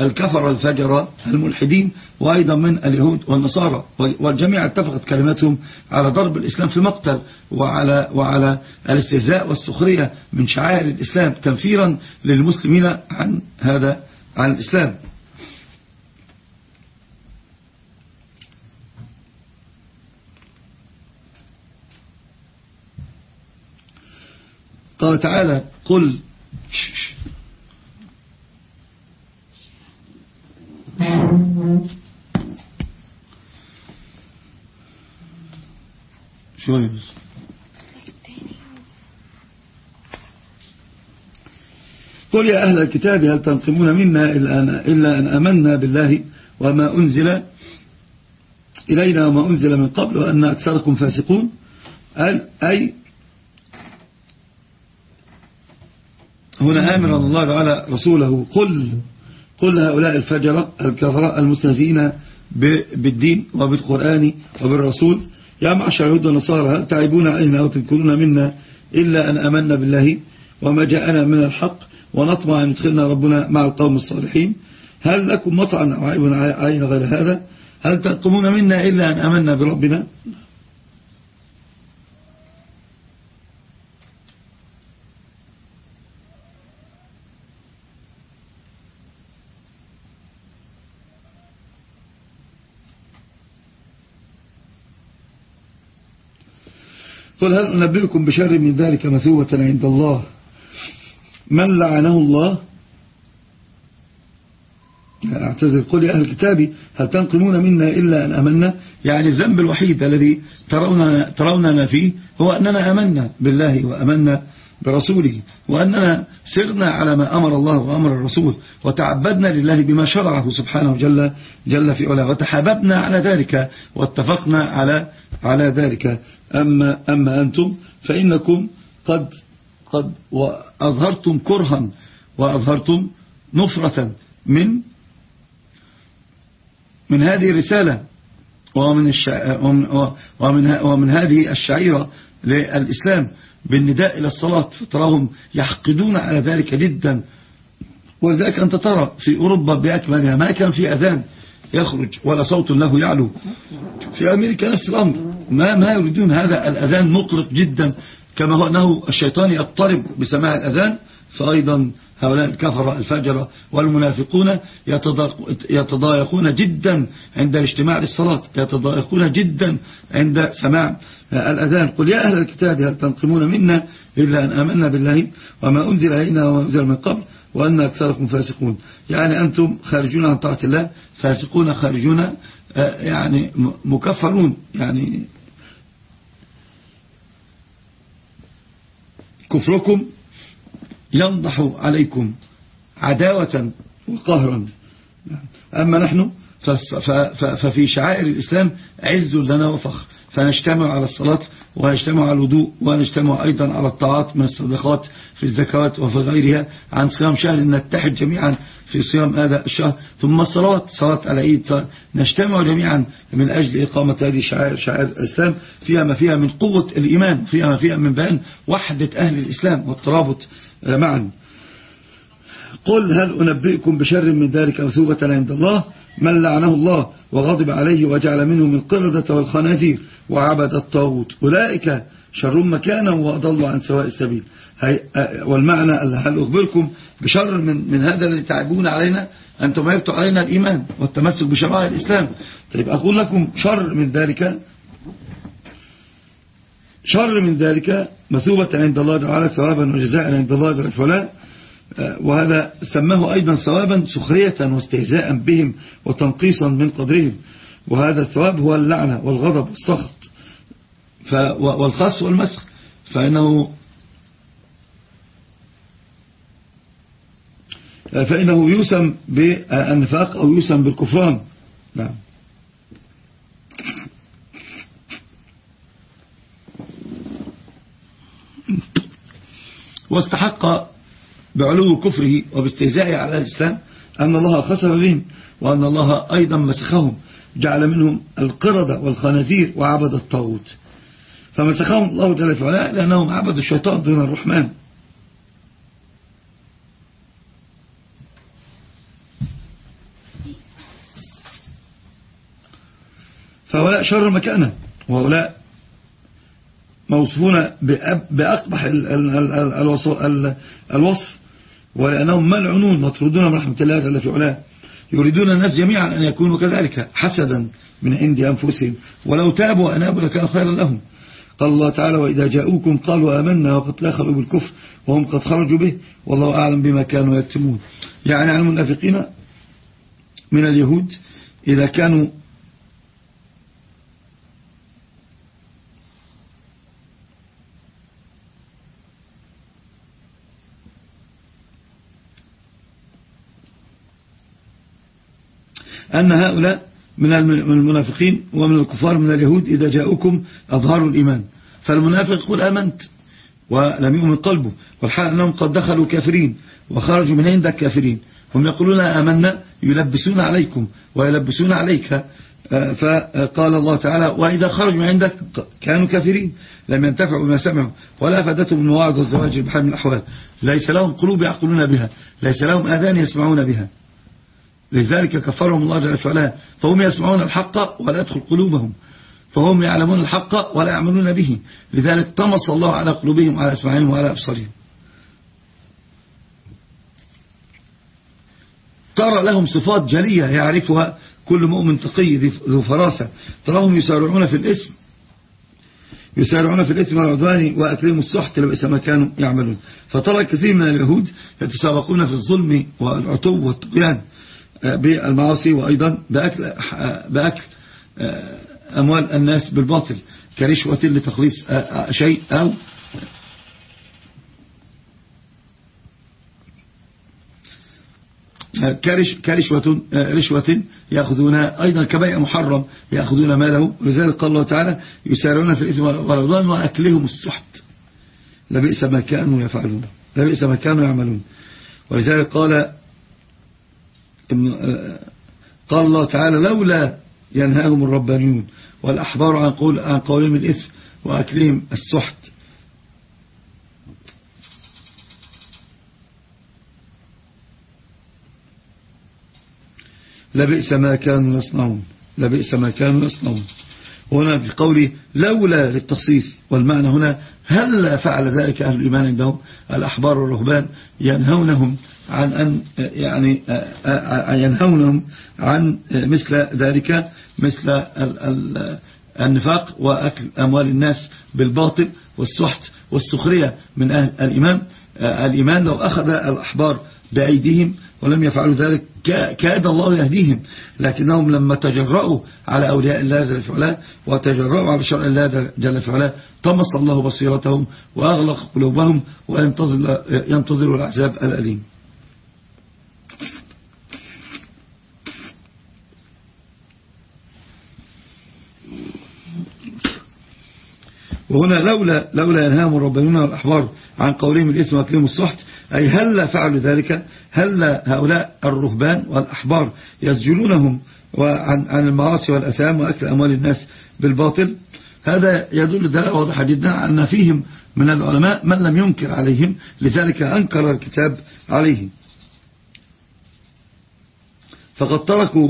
الكفر الفجر الملحدين وأيضا من اليهود والنصارى. والجميع اتفقت كلماتهم على ضرب الإسلام في مقتل وعلى, وعلى الاستهزاء والسخرية من شعائر الإسلام تنفيرا للمسلمين عن هذا عن الإسلام. قال تعالى قل شوية بس؟ قل يا أهل الكتاب هل تنقمون منا إلا أن أمنا بالله وما أنزل إلينا وما أنزل من قبل وأن أكثركم فاسقون؟ أي هنا آمر الله على رسوله. قل قل هؤلاء الفجرة الكفراء المستهزئين بالدين وبالقرآن وبالرسول. يا معشر يهود ونصارى هل تعيبون علينا وتذكرون منا إلا أن أمنا بالله وما جاءنا من الحق ونطمع أن يدخلنا ربنا مع القوم الصالحين؟ هل لكم مطعن عيب علينا غير هذا؟ هل تقومون منا إلا أن أمنا بربنا؟ قل هل أنبئكم بشر من ذلك مثوبة عند الله؟ من لعنه الله؟ أعتذر. قل يا أهل الكتاب هل تنقمون منا إلا أن أمنا؟ يعني الذنب الوحيد الذي تروننا, تروننا فيه هو أننا أمنا بالله وأمنا برسوله وأننا سرنا على ما أمر الله وأمر الرسول وتعبدنا لله بما شرعه سبحانه جل, جل في علاه وتحاببنا على ذلك واتفقنا على على ذلك أما, أما أنتم فإنكم قد قد وأظهرتم كرها وأظهرتم نفرة من من هذه الرسالة ومن. ومن, ومن هذه الشعيرة للإسلام بالنداء إلى الصلاة فتراهم يحقدون على ذلك جدا. ولذلك أنت ترى في أوروبا بأكملها ما كان في أذان يخرج ولا صوت له يعلو. في أمريكا نفس الأمر. ما, ما يريدون هذا الأذان مقلق جدا. كما هو أنه الشيطان يضطرب بسماع الأذان فأيضا هؤلاء الكفرة الفجرة والمنافقون يتضايقون جدا عند الاجتماع للصلاة يتضايقون جدا عند سماع الأذان. قل يا أهل الكتاب هل تنقمون منا إلا أن آمنا بالله وما أنزل إلينا وما أنزل من قبل وأن أكثركم فاسقون؟ يعني أنتم خارجون عن طاعة الله فاسقون خارجون آه، يعني مكفرون يعني كفركم ينضح عليكم عداوة وقهرا. أما نحن ففي شعائر الإسلام عز لنا وفخر. فنجتمع على الصلاة ونجتمع على الوضوء ونجتمع أيضا على الطاعات من الصدقات في الزكوات وفي غيرها عن صيام شهر نتحد جميعا في صيام هذا الشهر. ثم الصلاة صلاة العيد. نجتمع جميعا من أجل إقامة هذه شعائر شعائر الإسلام. فيها ما فيها من قوة الإيمان فيها ما فيها من بيان وحدة أهل الإسلام والترابط معا قل هل أنبئكم بشر من ذلك مثوبة عند الله؟ من لعنه الله وغضب عليه وجعل منه من قردة والخنازير وعبد الطاغوت. أولئك شر مكانا وأضل عن سواء السبيل. والمعنى هل أخبركم بشر من, من هذا الذي تعبون علينا؟ أنتم يبتوا علينا الإيمان والتمسك بشرائع الإسلام. طيب أقول لكم شر من ذلك شر من ذلك مثوبة عند الله تعالى ثوابا وجزاء عند الله جل وهذا سماه أيضا ثوابا سخرية واستهزاء بهم وتنقيصا من قدرهم. وهذا الثواب هو اللعنة والغضب والسخط. والخص والمسخ. فإنه فإنه يوسم بالنفاق أو يوسم بالكفران. نعم. واستحق بعلو كفره وباستهزائه على الإسلام أن الله خسر بهم وأن الله أيضا مسخهم جعل منهم القردة والخنازير وعبد الطاغوت. فمسخهم الله جل فعلاء لأنهم عبدوا الشيطان دون الرحمن. فهؤلاء شر مكانه وهؤلاء موصفون بأقبح الوصف ولأنهم ملعنون مطرودون من رحمة الله جل في علاه. يريدون الناس جميعا أن يكونوا كذلك حسدا من عند أنفسهم. ولو تابوا وأنابوا لكان خيرا لهم. قال الله تعالى وإذا جاءوكم قالوا آمنا وقد لا خلوا بالكفر وهم قد خرجوا به والله أعلم بما كانوا يكتمون. يعني عن المنافقين من اليهود إذا كانوا أن هؤلاء من المنافقين ومن الكفار من اليهود إذا جاءوكم أظهروا الإيمان. فالمنافق يقول آمنت ولم يؤمن قلبه. والحال أنهم قد دخلوا كافرين وخرجوا من عندك كافرين هم يقولون آمنا يلبسون عليكم ويلبسون عليك. آه، فقال الله تعالى وإذا خرجوا من عندك كانوا كافرين. لم ينتفعوا بما سمعوا. ولا فادتهم المواعظ والزواج بحال من الأحوال. ليس لهم قلوب يعقلون بها. ليس لهم آذان يسمعون بها. لذلك كفرهم الله جل وعلا. فهم يسمعون الحق ولا يدخل قلوبهم. فهم يعلمون الحق ولا يعملون به. لذلك طمس الله على قلوبهم وعلى أسماعهم وعلى أبصارهم. ترى لهم صفات جلية يعرفها كل مؤمن تقي ذو فراسة. تراهم يسارعون في الاسم يسارعون في الإثم والعدوان وأكلهم السحت لبئس ما كانوا يعملون. فترى كثير من اليهود يتسابقون في الظلم والعتو والطغيان. بالمعاصي وأيضا بأكل, بأكل آه، أموال الناس بالباطل كرشوة لتخليص آه، آه، شيء أو كرش كرشوة رشوة يأخذونها أيضا كبيع محرم يأخذون ماله ولذلك قال الله تعالى يسارعون في الإثم والعدوان وأكلهم السحت لبئس ما كانوا يفعلون لبئس ما كانوا يعملون. ولذلك قال قال الله تعالى لولا ينهاهم الربانيون والأحبار عن قول عن قولهم الإثم وأكلهم السحت. لبئس ما كانوا يصنعون. لبئس ما كانوا يصنعون. هنا في قوله لولا للتخصيص والمعنى هنا هل فعل ذلك أهل الإيمان عندهم. الأحبار والرهبان ينهونهم عن أن يعني ينهونهم عن مثل ذلك مثل النفاق وأكل أموال الناس بالباطل والسحت والسخرية من أهل الإيمان. الإيمان لو أخذ الأحبار بأيديهم ولم يفعلوا ذلك كاد الله يهديهم لكنهم لما تجرؤوا على أولياء الله جل فعلا وتجرؤوا على شرع الله جل فعلا طمس الله بصيرتهم وأغلق قلوبهم وينتظروا العذاب الأليم. وهنا لولا لولا ينهاهم الربانيون والأحبار عن قولهم الإثم وأكلهم السحت أي هل فعلوا ذلك؟ هل هؤلاء الرهبان والأحبار يسجلونهم عن عن المعاصي والأثام وأكل أموال الناس بالباطل؟ هذا يدل دلالة واضحة جدا أن فيهم من العلماء من لم ينكر عليهم لذلك أنكر الكتاب عليهم. فقد تركوا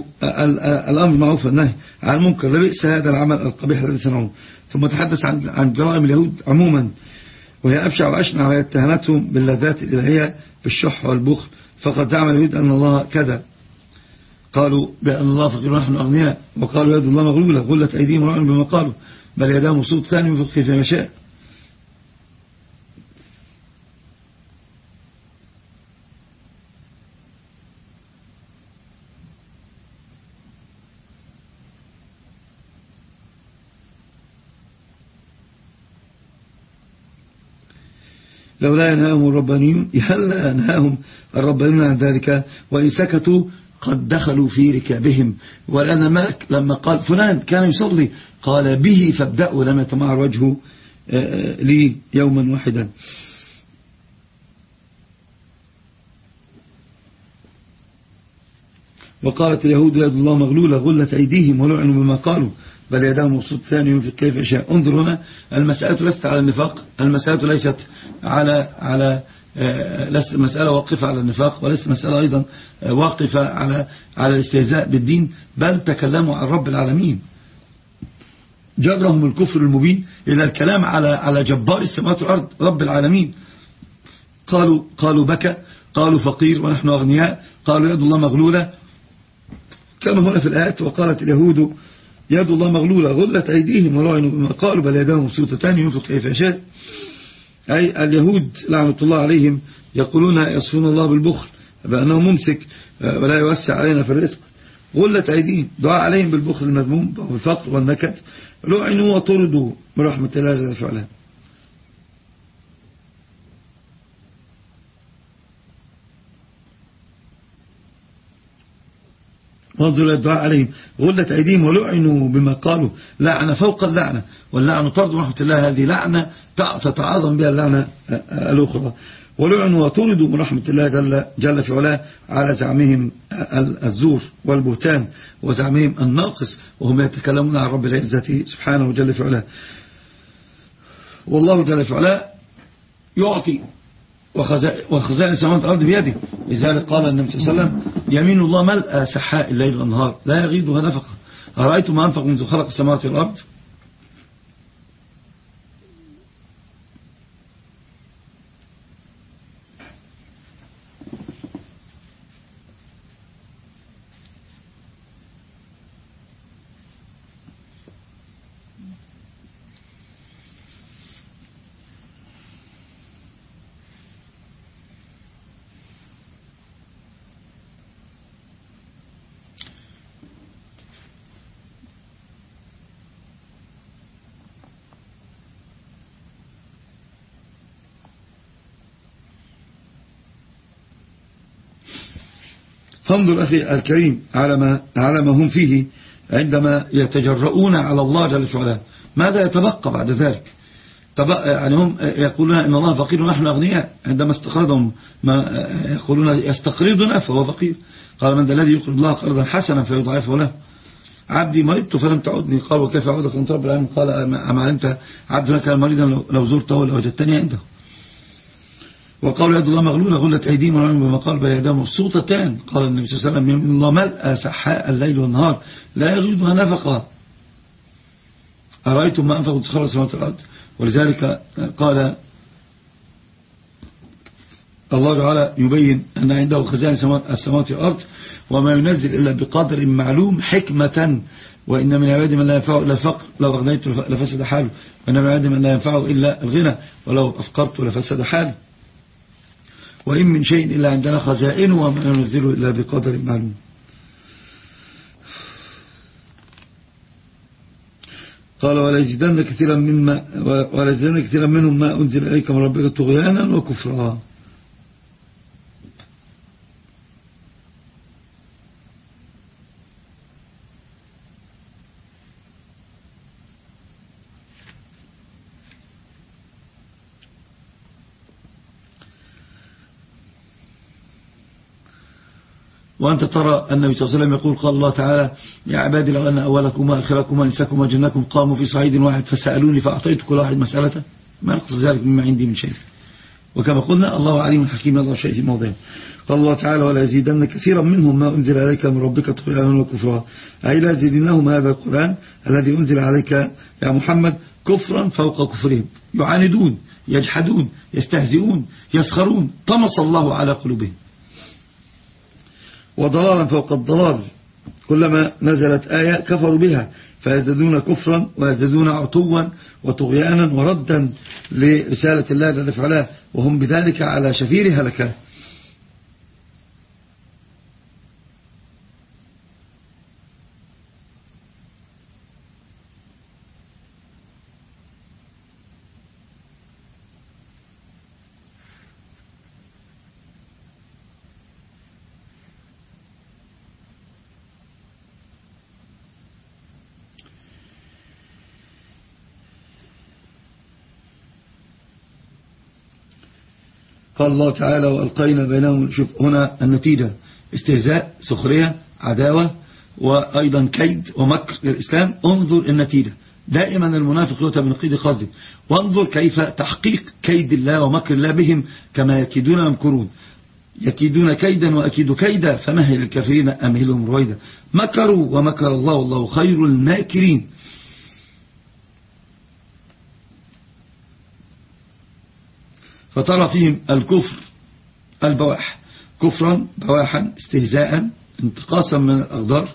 الأمر المعروف والنهي عن المنكر لبئس هذا العمل القبيح الذي صنعوه ثم تحدث عن عن جرائم اليهود عموما. وهي أبشع وأشنع وهي اتهمتهم باللذات الإلهية بالشح والبخل. فقد زعم اليهود أن الله كذا قالوا بأن الله فقير ونحن أغنياء. وقالوا يد الله مغلولة غلت أيديهم رأيهم بما قالوا. بل يداه مصوت ثاني ينفق فيما شاء. لولا ينهاهم الربانيون هل ينهاهم الربانيون عن ذلك؟ وإن سكتوا قد دخلوا في ركابهم. والآن مالك لما قال فلان كان يصلي قال به فابدأوا لم يتمعر وجهه آه، لي يوما واحدا. وقالت اليهود يد الله مغلولة غلت أيديهم ولعنوا بما قالوا. بل يداه مبسوط ثاني ينفق كيف يشاء. انظر هنا المسألة ليست على النفاق المسألة ليست على على آه، ليست مسألة واقفة على النفاق وليست مسألة أيضا آه، واقفة على على الاستهزاء بالدين بل تكلموا عن رب العالمين. جرهم الكفر المبين إلى الكلام على على جبار السماوات والأرض رب العالمين. قالوا قالوا بكى قالوا فقير ونحن أغنياء قالوا يد الله مغلولة. كانوا هنا في الآيات وقالت اليهود يد الله مغلولة غلت أيديهم ولعنوا بما قالوا؟ بل يداهم مبسوطتان ينفق كيف يشاء. أي اليهود لعنة الله عليهم يقولون يصفون الله بالبخل بأنه ممسك ولا يوسع علينا في الرزق. غلت أيديهم دعاء عليهم بالبخل المذموم والفقر والنكد. لعنوا وطردوا برحمة الله جل فعلا وانظر الدعاء عليهم. غلت أيديهم ولعنوا بما قالوا. لعنة فوق اللعنة. واللعنة طرد رحمة الله. هذه لعنة تتعاظم بها اللعنة الأخرى. ولعنوا وطردوا من رحمة الله جل, جل في علاه على زعمهم الزور والبهتان وزعمهم الناقص. وهم يتكلمون عن رب العزة سبحانه جل في علاه. والله جل في علاه يعطي وخزائن السماوات والأرض بيده. لذلك قال النبي صلى الله عليه وسلم يمين الله ملأ سحاء الليل والنهار لا يغيضها نفقة. أرأيتم ما أنفق منذ خلق السماوات والأرض؟ فانظر أخي الكريم على ما, على ما هم فيه عندما يتجرؤون على الله جل وعلا. ماذا يتبقى بعد ذلك؟ يعني هم يقولون إن الله فقير ونحن أغنياء. عندما استقرضهم ما يقولون يستقرضنا فهو فقير. قال من ذا الذي يقرض الله قرضا حسنا فيضعفه له. عبدي مرضت فلم تعدني. قال وكيف أعودك أنت رب العالمين قال أما علمت عبد كان مريضا لو زرته لوجدتني عنده. وقالوا يد الله مغلولة غلت أيديهم ونعم بما قال بل يداه مبسوطتان. قال النبي صلى الله عليه وسلم من الله ملأ سحاء الليل والنهار لا يغيضها نفقة. أرأيتم ما أنفقوا تخلص السماوات والأرض؟ ولذلك قال الله تعالى يبين أن عنده خزائن السماوات والأرض وما ينزل إلا بقدر معلوم حكمة وإن من عباد من لا ينفعه إلا الفقر. لو أغنيت لفسد حاله وإن من عباد من لا ينفعه إلا الغنى ولو أفقرت لفسد حاله. وإن من شيء إلا عندنا خزائن وما ننزله إلا بقدر معلوم قال ولا يزيدن كثيرا مما كثيرا منهم ما أنزل إليك من ربك طغيانا وكفرا. وأنت ترى النبي صلى الله عليه وسلم يقول قال الله تعالى يا عبادي لو أن أولكم وآخركم وإنسكم وجنكم قاموا في صعيد واحد فسألوني فأعطيت كل واحد مسألة ما نقص ذلك مما عندي من شيء. وكما قلنا الله عليم حكيم الله شيء في موضعه قال الله تعالى ولا يزيدن كثيرا منهم ما أنزل عليك من ربك طغيانا وكفرا. أي لا يزيدنهم هذا القرآن الذي أنزل عليك يا محمد كفرا فوق كفرهم. يعاندون يجحدون يستهزئون يسخرون. طمس الله على قلوبهم. وضلالا فوق الضلال. كلما نزلت آية كفروا بها فيزدادون كفرا ويزدادون عطوا وطغيانا وردا لرسالة الله جل فعلا وهم بذلك على شفير هلكه قال الله تعالى وألقينا بينهم شوف هنا النتيجة استهزاء سخرية عداوة وأيضا كيد ومكر للإسلام انظر النتيجة. دائما المنافق يؤتى بنقيض قصده وانظر كيف تحقيق كيد الله ومكر الله بهم كما يكيدون ويمكرون يكيدون كيدا وأكيد كيدا فمهل الكافرين أمهلهم رويدا. مكروا ومكر الله والله خير الماكرين. فترى فيهم الكفر البواح. كفرا بواحا استهزاء انتقاصا من الأغدار.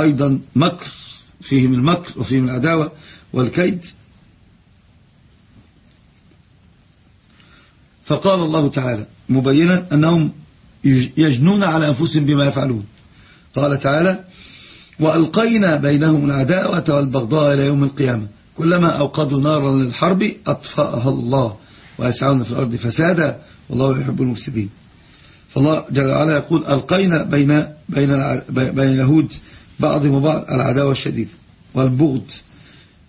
أيضا مكر فيهم المكر وفيهم العداوة والكيد. فقال الله تعالى مبينا أنهم يجنون على أنفسهم بما يفعلون. قال تعالى وألقينا بينهم العداوة والبغضاء إلى يوم القيامة. كلما أوقدوا نارا للحرب أطفأها الله. ويسعون في الأرض فسادا والله يحب المفسدين. فالله جل وعلا يقول ألقينا بين بين بين اليهود بعضهم وبعض العداوة الشديدة والبغض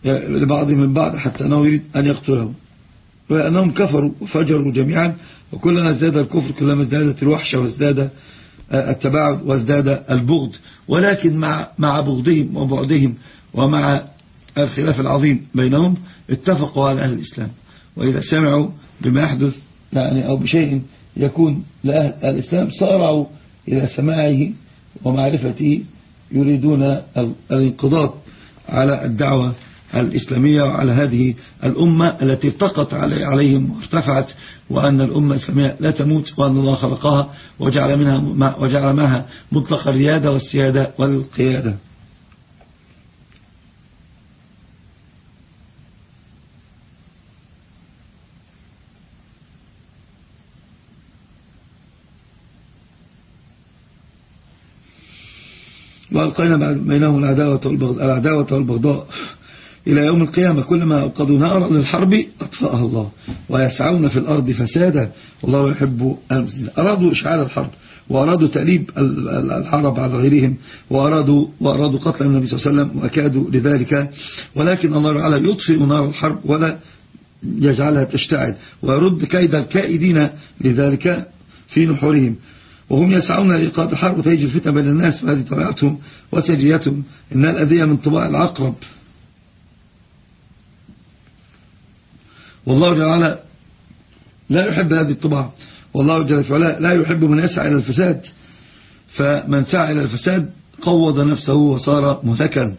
لبعضهم من بعض حتى أنه يريد أن يقتلهم. وأنهم كفروا وفجروا جميعا وكلما ازداد الكفر كلما ازدادت الوحشة وازداد التباعد وازداد البغض. ولكن مع مع بغضهم وبعدهم ومع الخلاف العظيم بينهم اتفقوا على أهل الإسلام. وإذا سمعوا بما يحدث يعني أو بشيء يكون لأهل الإسلام صارعوا إلى سماعه ومعرفته يريدون الانقضاض على الدعوة الإسلامية وعلى هذه الأمة التي ارتقت عليهم وارتفعت وأن الأمة الإسلامية لا تموت وأن الله خلقها وجعل, منها وجعل معها مطلق الريادة والسيادة والقيادة. وألقينا بينهم العداوة والبغضاء إلى يوم القيامة كلما أوقدوا نارا للحرب أطفأها الله ويسعون في الأرض فسادا. والله يحب المسلمين. أرادوا إشعال الحرب وأرادوا تأليب الحرب على غيرهم وأرادوا, وأرادوا قتل النبي صلى الله عليه وسلم وكادوا لذلك. ولكن الله تعالى يطفئ نار الحرب ولا يجعلها تشتعل ويرد كيد الكائدين لذلك في نحورهم. وهم يسعون لإيقاد الحرب وتيجي الفتنة بين الناس وهذه طبيعتهم وسجيتهم إنها الأذية من طباع العقرب. والله جل لا يحب هذه الطباع. والله جل وعلا لا يحب من يسعى إلى الفساد. فمن سعى إلى الفساد قوض نفسه وصار مهلكا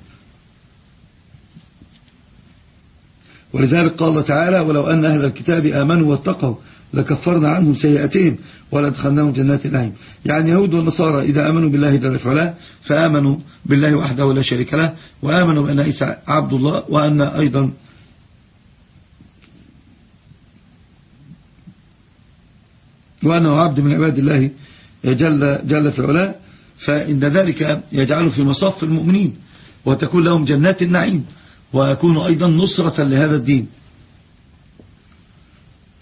ولذلك قال تعالى ولو أن أهل الكتاب آمنوا واتقوا لكفرنا عنهم سيئاتهم ولأدخلناهم جنات النعيم. يعني يهود والنصارى إذا آمنوا بالله جل وعلا فآمنوا بالله وحده لا شريك له وآمنوا بأن عيسى عبد الله وأن أيضا وأنه عبد من عباد الله جل, جل في علاه. فإن ذلك يجعله في مصاف المؤمنين وتكون لهم جنات النعيم ويكون أيضا نصرة لهذا الدين.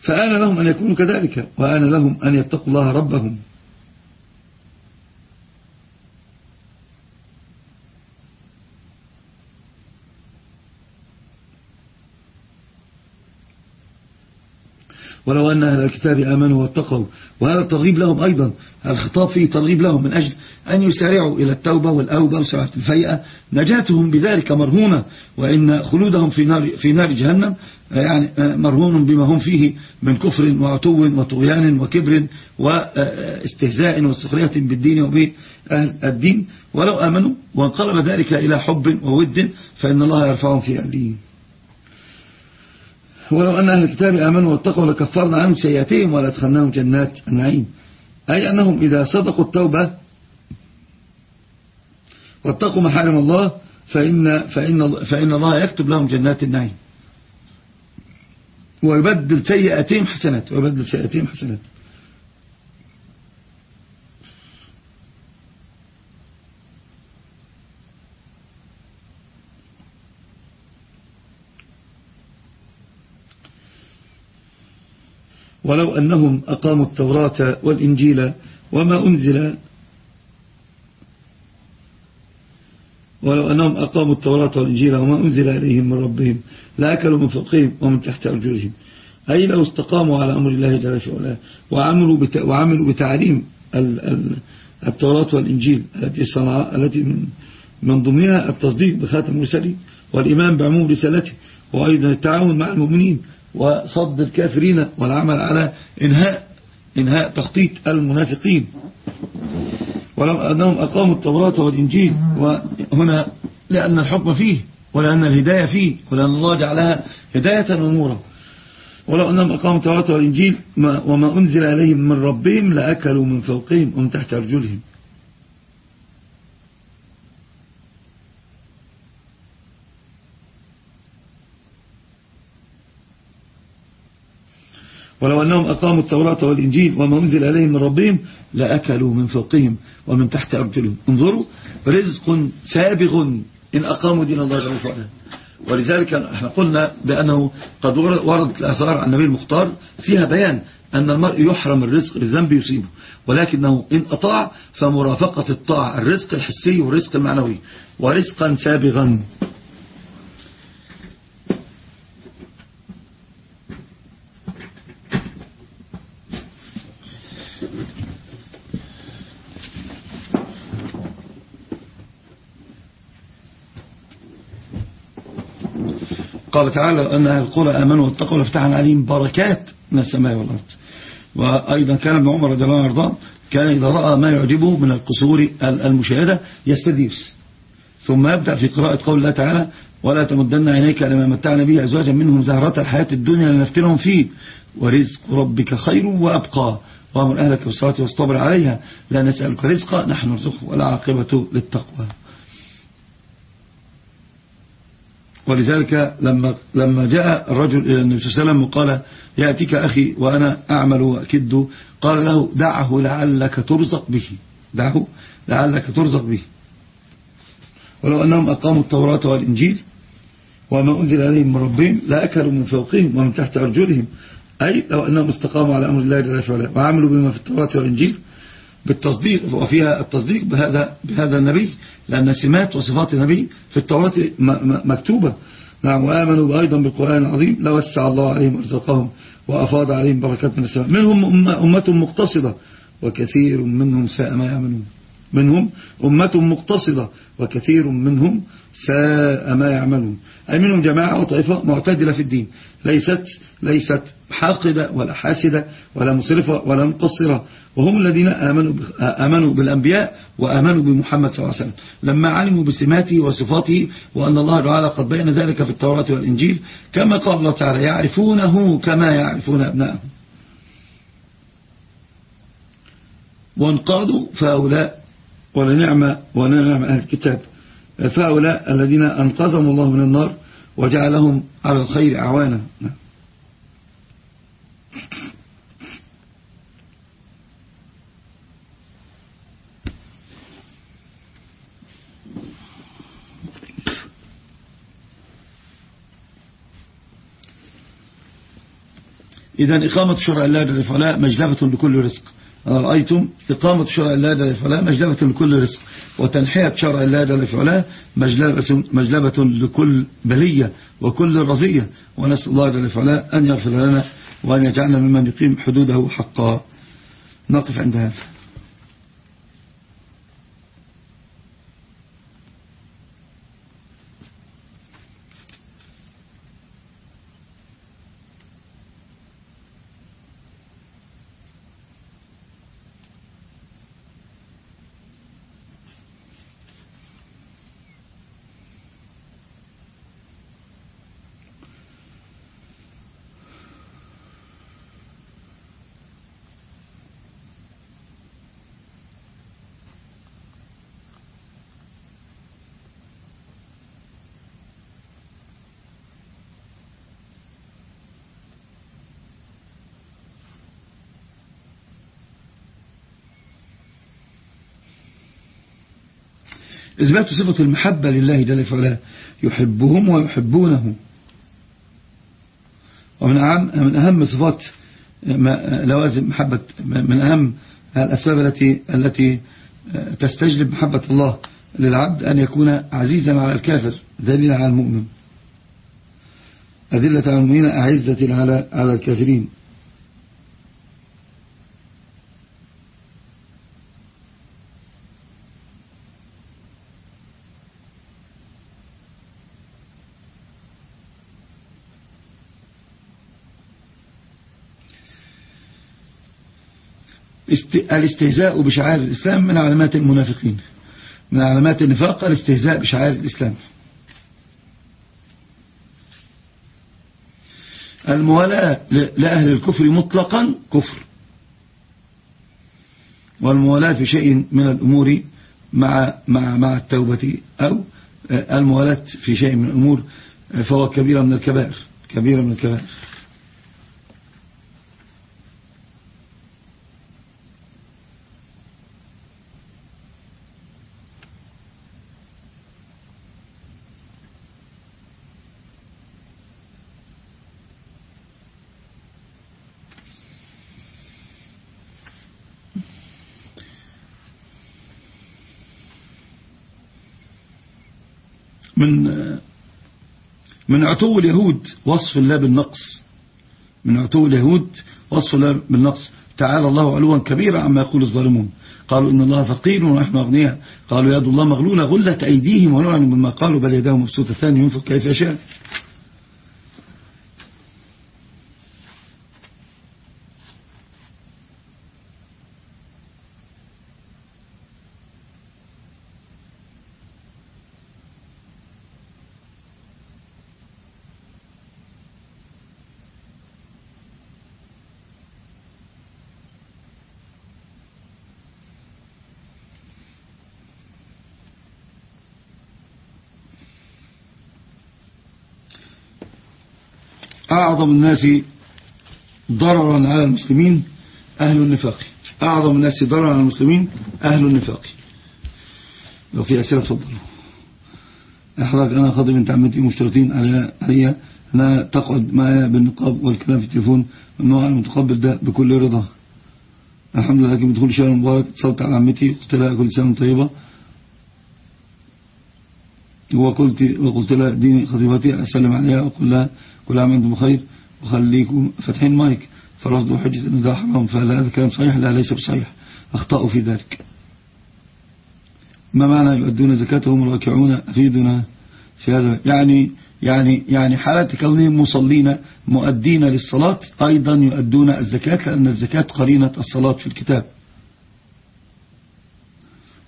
فآن لهم أن يكونوا كذلك وآن لهم أن يتقوا الله ربهم. ولو أن أهل الكتاب آمنوا واتقوا. وهذا الترغيب لهم أيضا. الخطاب فيه ترغيب لهم من أجل أن يسارعوا إلى التوبة والأوبة وسرعة الفيئة. نجاتهم بذلك مرهونة. وإن خلودهم في نار, في نار جهنم يعني مرهون بما هم فيه من كفر وعتو وطغيان وكبر واستهزاء وسخرية بالدين وبالدين ولو آمنوا وانقلب ذلك إلى حب وود فإن الله يرفعهم في أهلين ولو أن أهل الكتاب آمنوا واتقوا لكفرنا عنهم سيئاتهم ولادخلناهم جنات النعيم. أي أنهم إذا صدقوا التوبة واتقوا محارم الله فإن, فإن, فإن الله يكتب لهم جنات النعيم. ويبدل سيئاتهم حسنات ويبدل سيئاتهم حسنات. ولو أنهم أقاموا التوراة والإنجيل وما أنزل ولو أنهم أقاموا التوراة والإنجيل وما أنزل إليهم من ربهم لأكلوا من فوقهم ومن تحت أرجلهم. أي لو استقاموا على أمر الله جل وعلا وعملوا وعملوا بتعليم التوراة والإنجيل التي صنع التي من من ضمنها التصديق بخاتم المرسلين والإيمان بعموم رسالته وأيضا التعاون مع المؤمنين وصد الكافرين والعمل على إنهاء إنهاء تخطيط المنافقين. ولو أنهم أقاموا التوراة والإنجيل وهنا لأن الحكم فيه ولأن الهداية فيه ولأن الله جعلها هداية ونورا ولو أنهم أقاموا التوراة والإنجيل وما أنزل عليهم من ربهم لأكلوا من فوقهم ومن تحت أرجلهم. ولو أنهم أقاموا التوراة والإنجيل وما أنزل عليهم من ربهم لأكلوا من فوقهم ومن تحت أرجلهم. انظروا رزق سابغ إن أقاموا دين الله جل وعلا. ولذلك إحنا قلنا بأنه قد وردت الأثار عن النبي المختار فيها بيان أن المرء يحرم الرزق الذنب يصيبه ولكنه إن أطاع فمرافقة الطاعة الرزق الحسي والرزق المعنوي. ورزقا سابغا. قال تعالى أن أهل القرى آمنوا واتقوا لفتحنا عليهم بركات من السماء والأرض. وأيضا كان ابن عمر رضي الله عنه كان إذا رأى ما يعجبه من القصور المشاهدة يستديس ثم يبدأ في قراءة قول الله تعالى ولا تمدن عينيك لما متعنا به أزواجا منهم زهرة الحياة الدنيا لنفتنهم فيه. ورزق ربك خير وأبقى. وأمر أهلك بالصلاة والصبر عليها لا نسألك رزقا نحن نرزقه ولا عاقبة للتقوى. ولذلك لما لما جاء الرجل إلى النبي صلى الله عليه وسلم وقال يأتيك أخي وأنا أعمل وأكد قال له دعه لعلك ترزق به. دعه لعلك ترزق به. ولو أنهم أقاموا التوراة والإنجيل وما أنزل عليهم من ربهم لأكلوا من فوقهم ومن تحت أرجلهم أي لو أنهم استقاموا على أمر الله جل وعلا وعملوا بما في التوراة والإنجيل بالتصديق وفيها التصديق بهذا بهذا النبي لأن سمات وصفات النبي في التوراة مكتوبة. نعم وآمنوا أيضا بالقرآن العظيم لوسع الله عليهم أرزقهم وأفاض عليهم بركات من السماء. منهم أمة مقتصدة وكثير منهم ساء ما يعملون. منهم أمة مقتصدة وكثير منهم ساء ما يعملون. أي منهم جماعة وطائفة معتدلة في الدين ليست ليست حاقدة ولا حاسدة ولا مصرفة ولا مقصرة. وهم الذين آمنوا, آمنوا بالأنبياء وآمنوا بمحمد صلى الله عليه وسلم. لما علموا بسماته وصفاته وأن الله تعالى قد بين ذلك في التوراة والإنجيل كما قال الله تعالى يعرفونه كما يعرفون أبنائهم وانقادوا فهؤلاء ولنعم ولنعم أهل الكتاب. فهؤلاء الذين أنقذهم الله من النار وجعلهم على الخير أعوانا. إذا إقامة شرع الله للفعلاء مجلبة لكل رزق. رأيتم إقامة شرع الله للفعلاء مجلبة لكل رزق وتنحية شرع الله للفعلاء مجلبة, مجلبة لكل بلية وكل رزية ونسأل الله للفعلاء أن يغفر لنا وأن يجعلنا ممن يقيم حدوده حقا. نقف عند هذا. إثبات صفة المحبة لله جل وعلا. يحبهم ويحبونه. ومن أهم من أهم صفات لوازم محبة من أهم الأسباب التي التي تستجلب محبة الله للعبد أن يكون عزيزا على الكافر ذليلا على المؤمن. أذلة على المؤمنين أعزة على على الكافرين. الاستهزاء بشعائر الإسلام من علامات المنافقين من علامات النفاق الاستهزاء بشعائر الإسلام. الموالاة لأهل الكفر مطلقا كفر. والموالاة في شيء من الأمور مع, مع, مع التوبة أو الموالاة في شيء من الأمور فهو كبيرة من الكبائر كبيرة من الكبائر من من عتو اليهود وصف الله بالنقص. من عتو اليهود وصف الله بالنقص. تعالى الله علوا كبيرا عما يقول الظالمون. قالوا إن الله فقير ونحن أغنياء. قالوا يد الله مغلولة غلت أيديهم ونعلم مما قالوا بل يداه مبسوطتان ينفق كيف يشاء. أعظم الناس ضررا على المسلمين أهل النفاق. أعظم الناس ضررا على المسلمين أهل النفاق. لو في أسئلة تفضلوا أحضرك أنا خاطب بنت عمتي مشترطين علي أنا تقعد معايا بالنقاب والكلام في التليفون. ممنوع المتقبل ده بكل رضا. الحمد لله لكن بدخول شهر مبارك اتصلت على عمتي قلت لها كل سنة طيبة. وقلت, وقلت لها ديني خطيبتي أسلم عليها وقل لها كل عام أنتم بخير وخليكم فاتحين مايك. فرفضوا حجة أن ده حرام فهل هذا كلام صحيح؟ لا ليس بصحيح أخطأوا في ذلك. ما معنى يؤدون زكاتهم راكعون أفيدنا في هذا. يعني يعني يعني حالة كونهم مصلين مؤدين للصلاة أيضا يؤدون الزكاة لأن الزكاة قرينة الصلاة في الكتاب.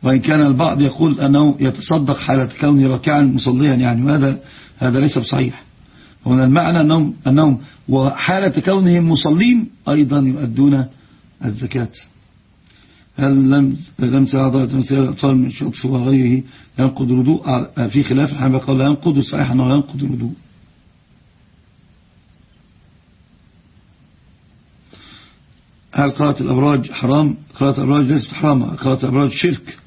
وإن كان البعض يقول أنه يتصدق حالة كونه راكعا مصليا يعني وهذا هذا ليس بصحيح. هنا المعنى أنهم, أنهم وحالة كونهم مصلين أيضا يؤدون الزكاة. هل لم لم تمثيل الأطفال من شطف وغيره؟ ينقض الوضوء في خلاف الحنبة قال لا ينقض صحيح أنه ينقض الوضوء. هل قراءة الأبراج حرام؟ قراءة الأبراج ليست حرام قراءة الأبراج شرك.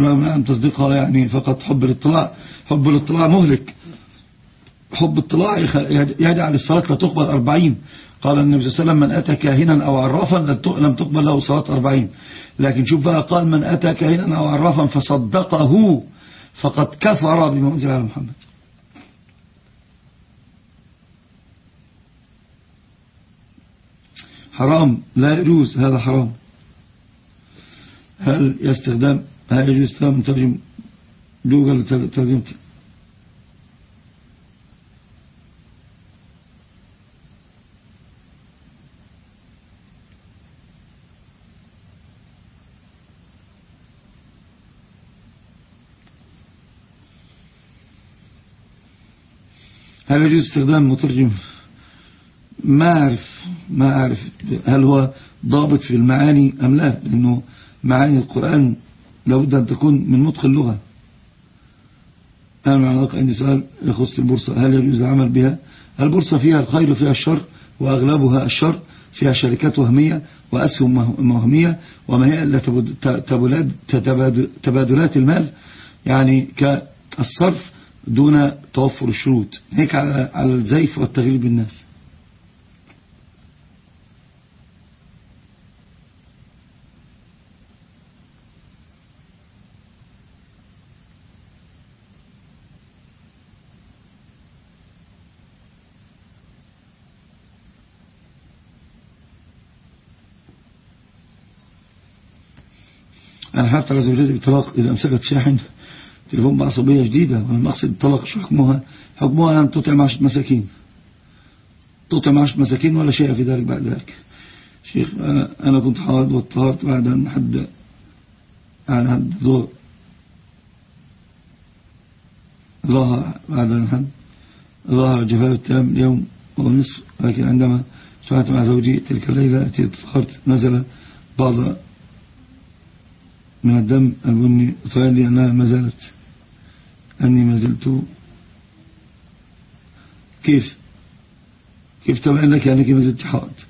رغم أن تصديقها يعني فقط حب الاطلاع حب الاطلاع مهلك. حب اطلاع يجعل الصلاة لا تقبل أربعين. قال النبي صلى الله عليه وسلم من أتى كاهنا أو عرافا لم تقبل له صلاة أربعين. لكن شوف بقى قال من أتى كاهنا أو عرافا فصدقه فقد كفر بما أنزل على محمد. حرام لا يجوز هذا حرام. هل يستخدم هل يجوز استخدام مترجم جوجل ترجمته هل يجوز استخدام مترجم. ما أعرف ما أعرف هل هو ضابط في المعاني أم لا لأنه معاني القرآن لابد أن تكون من نطق اللغة. أنا علاقة عندي سؤال يخص البورصة. هل يجوز العمل بها؟ البورصة فيها الخير وفيها الشر وأغلبها الشر فيها شركات وهمية وأسهم وهمية وما هي تبادلات المال يعني كالصرف دون توفر الشروط. هيك على الزيف والتغليب بالناس أنا حتى على زوجتي بطلاق إذا أمسكت شاحن تليفون بعصبية جديدة. والمقصد الطلاق شو حكمها؟ حكمها أن تطعم عشر مساكين. تطعم عشر مساكين ولا شيء في ذلك بعد ذلك. شيخ أنا كنت حاضر واضطهرت بعد أن حد عن حد ظهر الله بعد أن حد ظهر جفاف التام اليوم ونصف لكن عندما سمعت مع زوجي تلك الليلة التي اتفخرت نزل بعض من الدم البني فقال لي أنها ما زالت أني ما زلت. كيف؟ كيف تبين لك أنك ما زلت حائط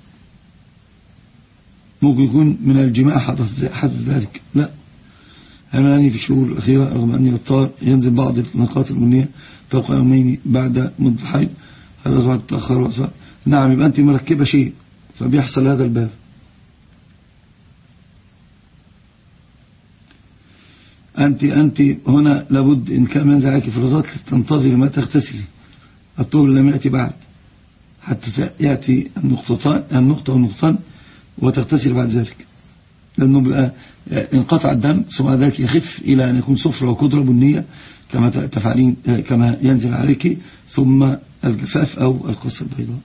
ممكن يكون من الجماع حدث ذلك. لا. أنا في الشهور الأخيرة رغم أني أضطر ينزل بعض النقاط البنية توقع يومين بعد مدة حيض هذا أصبحت تأخر. وأصبحت نعم يبقى أنت مركبة شيء فبيحصل هذا الباب. أنت أنت هنا لابد إن كان ينزل عليك فرزات تنتظري ما تغتسلي الطهر لم يأتي بعد حتى يأتي النقطتان النقطة والنقطان وتغتسل بعد ذلك. لأنه بقى انقطع الدم ثم ذلك يخف إلى أن يكون صفرة وقدرة بنية كما تفعلين كما ينزل عليك ثم الجفاف أو القصة البيضاء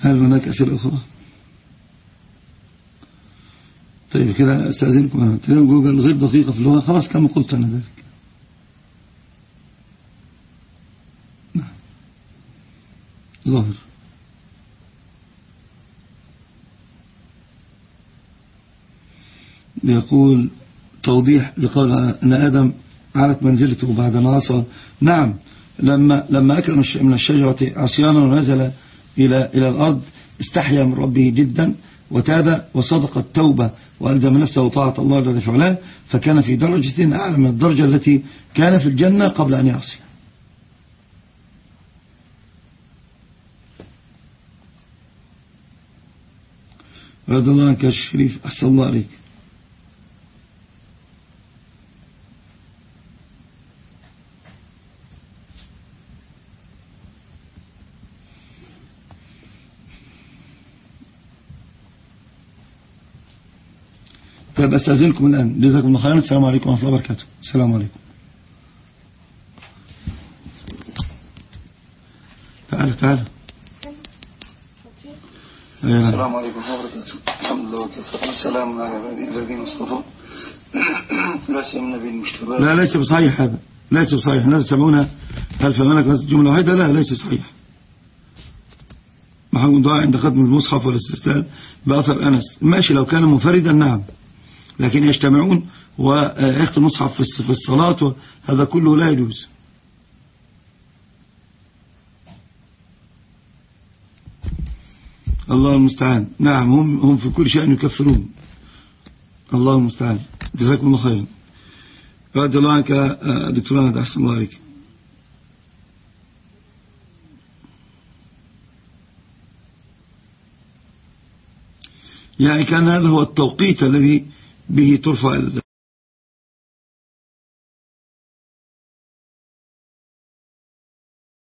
هل هناك أسئلة أخرى طيب كده أستأذنكم. تلاقوا جوجل غير دقيقة في اللغة. خلاص كما قلت أنا ذلك. نعم. ظاهر. يقول توضيح لقول أن آدم عارف منزلته بعد ما عصى. نعم لما لما أكل من الشجرة عصيانا ونزل إلى إلى الأرض استحيا من ربه جدا وتاب وصدق التوبة وألزم نفسه طاعة الله جل وعلا فكان في درجة أعلى من الدرجة التي كان في الجنة قبل أن يعصي. رضي الله عنك الشريف أحسن الله عليك. طيب استاذنكم الآن. جزاكم الله خيرا. السلام عليكم ورحمة الله وبركاته. السلام عليكم. تعال تعال. السلام عليكم ورحمة الله وبركاته. الحمد لله وكفى. السلام على الذين اصطفوا لا سيما نبي المجتبى لا ليس بصحيح هذا. ليس بصحيح. الناس يسمونها ألف ملك جملة واحدة لا ليس صحيح محمد دعاء عند ختم المصحف والاستسلال بأثر أنس. ماشي لو كان منفردا نعم. لكن يجتمعون ويختم المصحف في الصلاة هذا كله لا يجوز. الله المستعان. نعم هم هم في كل شيء يكفرون. الله المستعان. جزاكم الله خيرا. رضي الله عنك دكتور أنا أحسن الله عليك. يعني كان هذا هو التوقيت الذي به ترفع